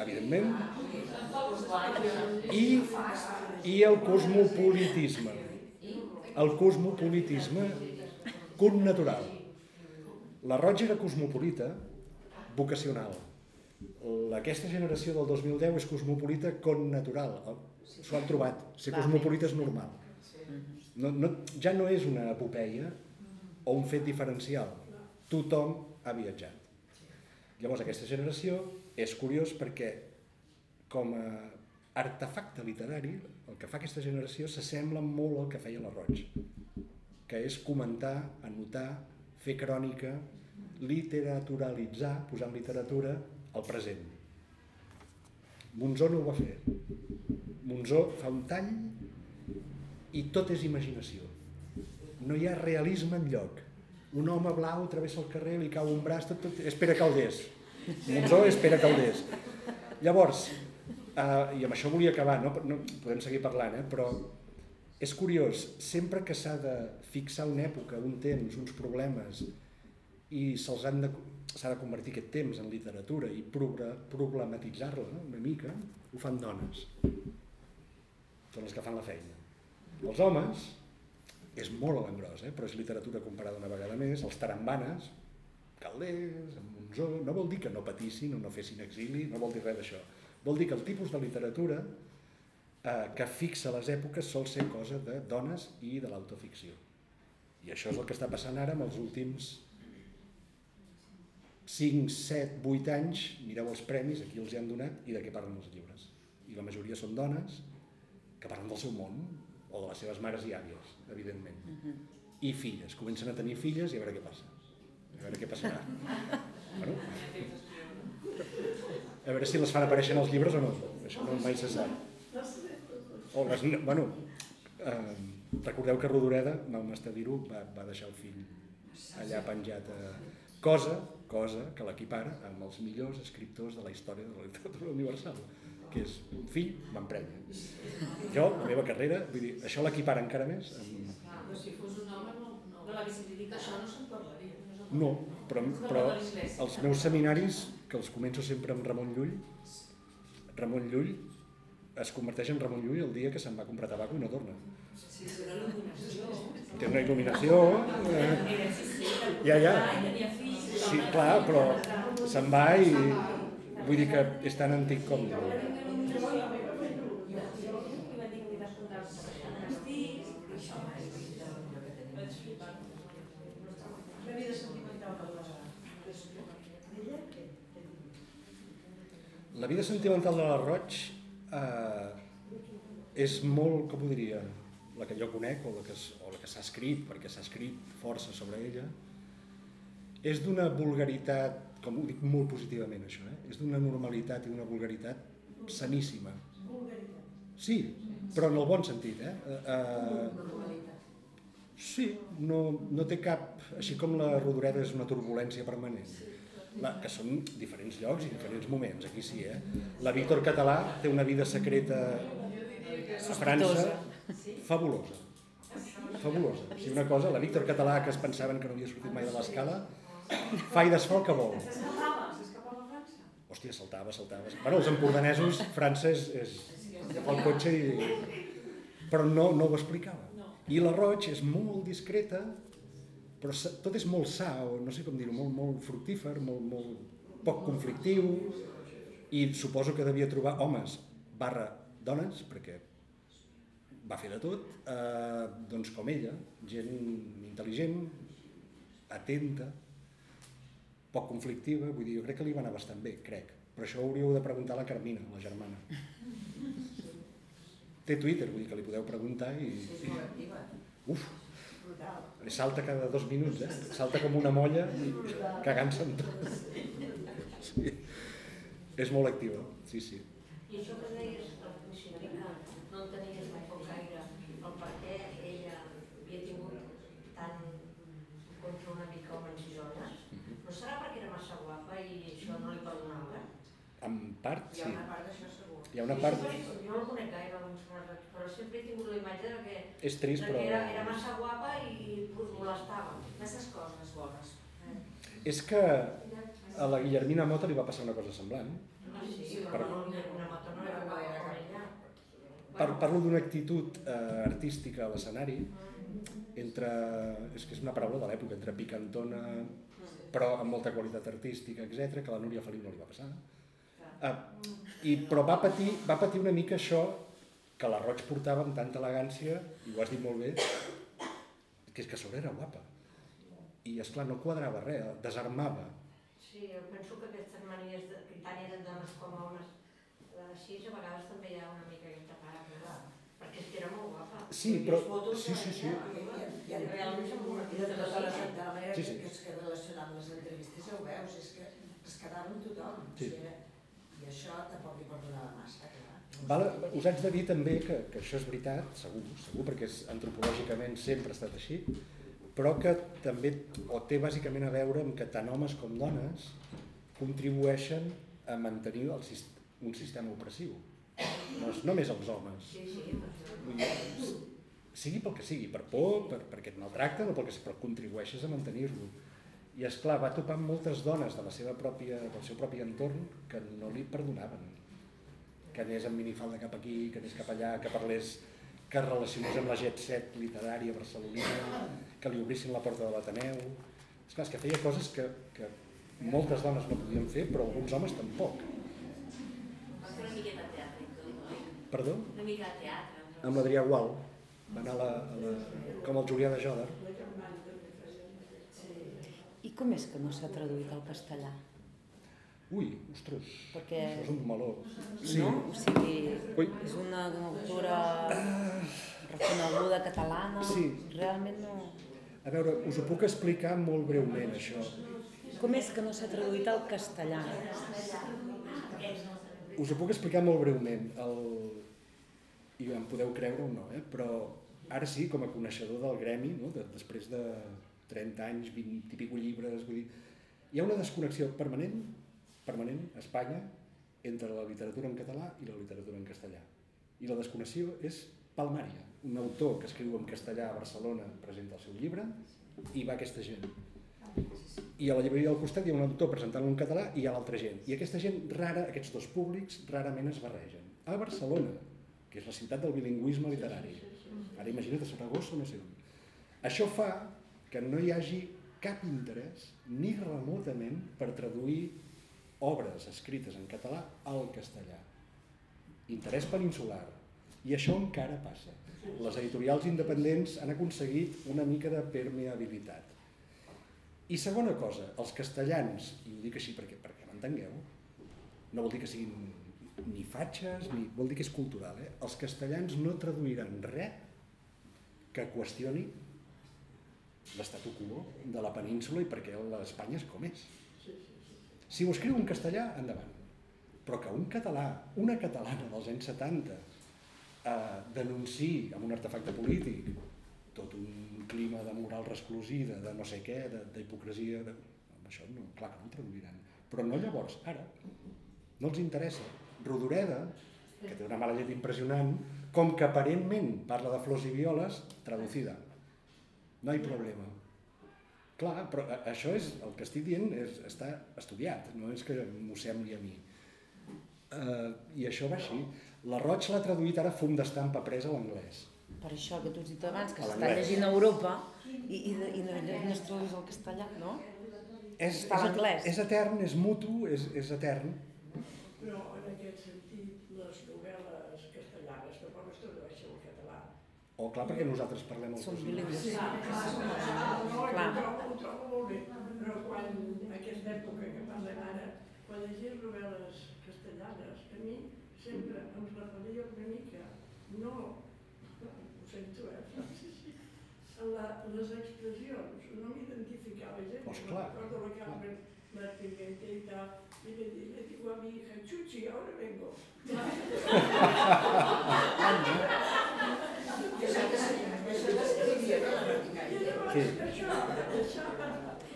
evidentment, i, i el cosmopolitisme. El cosmopolitisme connatural. La Roig era cosmopolita, vocacional. La- Aquesta generació del 2010 és cosmopolita connatural. S'ho han trobat. Ser cosmopolita és normal. No, no, ja no és una epopeia, o un fet diferencial. Tothom ha viatjat. Llavors aquesta generació és curiós perquè com a artefacte literari el que fa aquesta generació s'assembla molt al que feia la Roig, que és comentar, anotar, fer crònica, literaturalitzar, posar en literatura el present. Monzó no ho va fer. Monzó fa un tall i tot és imaginació. No hi ha realisme en lloc. Un home blau travessa el carrer, li cau un braç, tot, tot... és Pere Caldés. Monzó és Pere Caldés. Llavors, eh, i amb això volia acabar, no, no podem seguir parlant, eh, però és curiós, sempre que s'ha de fixar una època, un temps, uns problemes, i se'ls han de, s'ha de convertir aquest temps en literatura i problematitzar-la no? una mica, ho fan dones. Són les que fan la feina. Els homes, és molt a l'engròs, eh? però és literatura comparada una vegada més, els tarambanes, Calders, Monzó, no vol dir que no patissin o no fessin exili, no vol dir res d'això. Vol dir que el tipus de literatura eh, que fixa les èpoques sol ser cosa de dones i de l'autoficció. I això és el que està passant ara amb els últims 5, 7, 8 anys, mireu els premis, aquí els hi han donat i de què parlen els llibres. I la majoria són dones que parlen del seu món o de les seves mares i àvies, evidentment. Uh -huh. I filles, comencen a tenir filles i a veure què passa. A veure què passarà. bueno, a veure si les fan aparèixer en els llibres o no. Això no mai se sap. O les, bueno, eh, recordeu que Rodoreda, no m'està dir-ho, va, va deixar el fill allà penjat. A... Cosa, cosa que l'equipara amb els millors escriptors de la història de la literatura universal que és un fill m'emprenya. Jo, la meva carrera, vull dir, això l'equipara encara més. Amb... Però si fos un home, no, no, l'haguessin dit que això no se'n parlaria. No, però, però els meus seminaris, que els començo sempre amb Ramon Llull, Ramon Llull es converteix en Ramon Llull el dia que se'n va comprar tabaco i no torna. Té una il·luminació... Eh, ja, ja. Sí, clar, però se'n va i vull dir que és tan antic com... La vida sentimental de la Roig eh, és molt, com ho diria, la que jo conec o la que, o la que s'ha escrit, perquè s'ha escrit força sobre ella, és d'una vulgaritat, com ho dic molt positivament això, eh? és d'una normalitat i d'una vulgaritat saníssima. Sí, però en el bon sentit. Eh? Eh, eh, sí, no, no té cap... Així com la Rodoreda és una turbulència permanent, la, que són diferents llocs i diferents moments, aquí sí. Eh? La Víctor Català té una vida secreta a França fabulosa. Fabulosa. O sigui, una cosa, la Víctor Català, que es pensaven que no havia sortit mai de l'escala, fa i desfà el que vol. Hòstia, saltava, saltava. Bueno, els empordanesos, França és, és agafar el cotxe i... Però no, no ho explicava. I la Roig és molt discreta, però tot és molt sa, o no sé com dir-ho, molt, molt fructífer, molt, molt poc conflictiu, i suposo que devia trobar homes barra dones, perquè va fer de tot, eh, doncs com ella, gent intel·ligent, atenta, poc conflictiva, vull dir, jo crec que li va anar bastant bé, crec. Però això ho hauríeu de preguntar a la Carmina, la germana. Té Twitter, vull dir que li podeu preguntar i... Uf, li salta cada dos minuts, eh? Salta com una molla i cagant-se en tot. Sí. És molt activa, sí, sí. I això que deies al principi, que no entenies tampoc gaire el per què ella havia tingut tant contra una mica home en sis hores, no serà perquè era massa guapa i això no li perdonava? Part, Hi ha sí. una part d'això segur. Hi ha una part- sempre- Jo no el conec gaire, la Montserrat, però sempre he tingut la imatge de que, És trist, però... era, era massa guapa i molestava. Aquestes coses bones. És que a la Guillermina Mota li va passar una cosa semblant. Ah, sí, Per- però no, una moto no era ella. Par parlo d'una actitud eh, artística a l'escenari, entre, és que és una paraula de l'època, entre picantona, però amb molta qualitat artística, etc que a la Núria Feliu no li va passar. Eh, i, però va patir, va patir una mica això que la Roig portava amb tanta elegància, i ho has dit molt bé, que és que a sobre era guapa. i és clar no quadrava res, desarmava. Sí, jo penso que aquestes manies de, que tant eren dones com homes, eh, així a vegades també hi ha una mica aquesta part, clar, perquè és que era molt guapa. Sí, però- fotos sí, sí, sí. que veia, I, i, realment són molt i de tota la, de la manera Sí, sí, que es que relacionant les entrevistes ja ho veus, és que es quedava amb tothom. Sí. O sigui, era, Això tampoc li perdonava massa, clar. Val, us haig de dir també que, que això és veritat, segur, segur, perquè és, antropològicament sempre ha estat així, però que també o té bàsicament a veure amb que tant homes com dones contribueixen a mantenir el, un sistema opressiu. No és només els homes. Sigui pel que sigui, per por, per, perquè et maltracten o pel que sigui, però contribueixes a mantenir-lo. I és clar, va topar amb moltes dones de la seva pròpia, del seu propi entorn que no li perdonaven. Que anés amb minifalda cap aquí, que anés cap allà, que parlés, que relacionés amb la jet set literària barcelonina, que li obrissin la porta de l'Ateneu. És clar, és que feia coses que, que moltes dones no podien fer, però alguns homes tampoc. Va fer una miqueta de teatre oi? Perdó? Una mica de teatre. Amb l'Adrià Gual, va anar a la, a la, com el Julià de Joder. La germana també feia I com és que no s'ha traduït al castellà? Ui, ostres, Perquè, això és un meló. no? O sigui, Ui. és una, una autora reconeguda catalana, Sí. realment no... A veure, us ho puc explicar molt breument, això. Com és que no s'ha traduït al castellà? Us ho puc explicar molt breument. El... I em podeu creure o no, eh? però ara sí, com a coneixedor del gremi, no? de, després de 30 anys, 20 i pico llibres, vull dir, hi ha una desconnexió permanent, permanent a Espanya, entre la literatura en català i la literatura en castellà. I la desconnexió és palmària. Un autor que escriu en castellà a Barcelona presenta el seu llibre i va aquesta gent. I a la llibreria del costat hi ha un autor presentant-lo en català i hi ha l'altra gent. I aquesta gent rara, aquests dos públics, rarament es barregen. A Barcelona, que és la ciutat del bilingüisme literari. Ara imagina't a Saragossa no sé on. Això fa que no hi hagi cap interès, ni remotament, per traduir obres escrites en català al castellà. Interès peninsular. I això encara passa. Les editorials independents han aconseguit una mica de permeabilitat. I segona cosa, els castellans, i ho dic així perquè, perquè m'entengueu, no vol dir que siguin ni fatxes, ni, vol dir que és cultural, eh? els castellans no traduiran res que qüestioni l'estatu quo de la península i perquè l'Espanya és com és. Si ho escriu en castellà, endavant. Però que un català, una catalana dels anys 70, eh, denunciï amb un artefacte polític tot un clima de moral resclosida, de no sé què, d'hipocresia, de... amb això no, clar que no ho traduiran. Però no llavors, ara. No els interessa. Rodoreda, que té una mala llet impressionant, com que aparentment parla de flors i violes, traducida. No hi ha problema. Clar, però això és, el que estic dient és, està estudiat, no és que m'ho sembli a mi. Uh, I això va així. La Roig l'ha traduït ara fum d'estampa presa a l'anglès. Per això que tu has dit abans, que s'està llegint a Europa i, i, de- i no, no es tradueix al castellà, no? És, Està a és, l'anglès. és etern, és mutu, és, és etern. Però en aquest sentit, les novel·les castellanes tampoc es tradueixen al català. O clar, perquè nosaltres parlem el Som cosí. bilingües. No, Clar. ho trobo, molt bé, però quan, en aquesta època que parlem ara, quan llegia novel·les castellanes, a mi sempre em repel·lia una mica, no, ho sento, eh, sí, sí, en la, les expressions, no m'identificava gens, Pues clar, recordo la Carmen i tal, i le, le digo a mi hija, Chuchi, ahora vengo. Sí.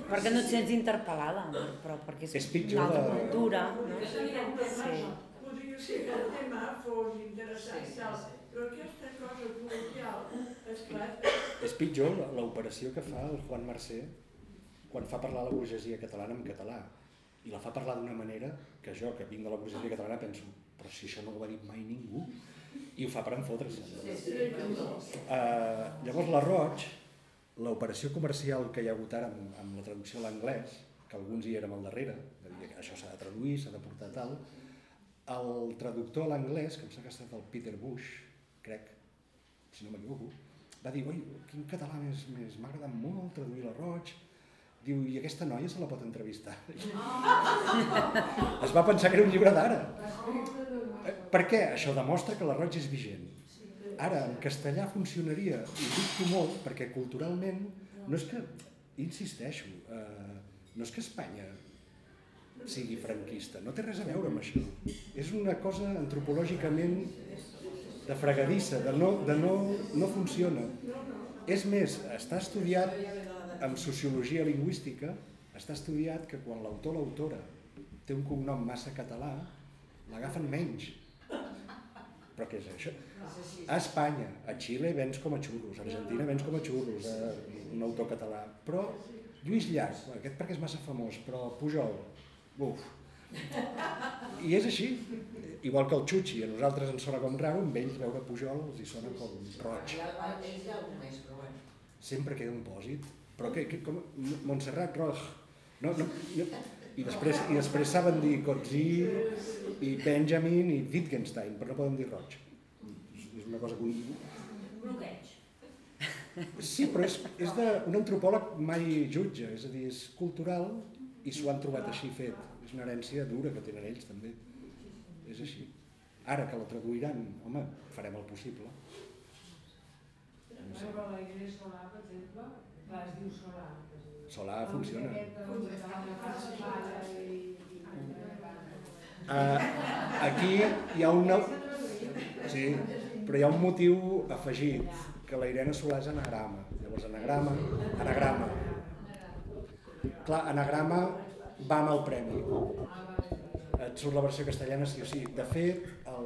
Perquè no et sents interpel·lada, però perquè és, És pitjor una altra de- cultura, no? Sí. Podria ser que el tema fos interessant i tal, però aquesta cosa col·loquial, esclar, És pitjor la- l'operació que fa el Juan Mercè quan fa parlar la burgesia catalana en català. I la fa parlar d'una manera que jo, que vinc de la burgesia catalana, penso, però si això no ho ha dit mai ningú, i ho fa per enfotre's. Uh, llavors la Roig, l'operació comercial que hi ha hagut ara amb, amb la traducció a l'anglès, que alguns hi érem al darrere, de dir que això s'ha de traduir, s'ha de portar tal, el traductor a l'anglès, que em sembla que ha estat el Peter Bush, crec, si no m'equivoco, va dir, oi, quin català més, més m'ha agradat molt traduir la Roig, Diu, i aquesta noia se la pot entrevistar? es va pensar que era un llibre d'ara. Per què? Això demostra que la Roig és vigent. Ara, en castellà funcionaria, i dubto molt, perquè culturalment no és que, insisteixo, eh, no és que Espanya sigui franquista, no té res a veure amb això. És una cosa antropològicament de fregadissa, de no, de no, no funciona. És més, està estudiat amb sociologia lingüística, està estudiat que quan l'autor o l'autora té un cognom massa català, l'agafen menys. Però què és això? A Espanya, a Xile vens com a xurros, a Argentina vens com a xurros, a un autor català. Però Lluís Llach, aquest perquè és massa famós, però Pujol, uf. I és així, igual que el Xuxi, a nosaltres ens sona com raro, amb ells veure Pujol els hi sona com roig. Sempre queda un pòsit. Però què, què com, Montserrat Roig. No, no, no. I després, i després saben dir Cotzí i Benjamin i Wittgenstein, però no poden dir Roig. És una cosa que un, Bloqueig. Sí, però és, és de, un antropòleg mai jutja, és a dir, és cultural i s'ho han trobat així fet. És una herència dura que tenen ells també. És així. Ara que la traduiran, home, farem el possible. No sé. Però la Solà, per exemple, clar, es diu Solà. Solà funciona. Uh, aquí hi ha un... Sí, però hi ha un motiu afegit, que la Irene Solà és anagrama. Llavors, anagrama, anagrama. Clar, anagrama va amb el premi. Et surt la versió castellana sí o sí. De fet,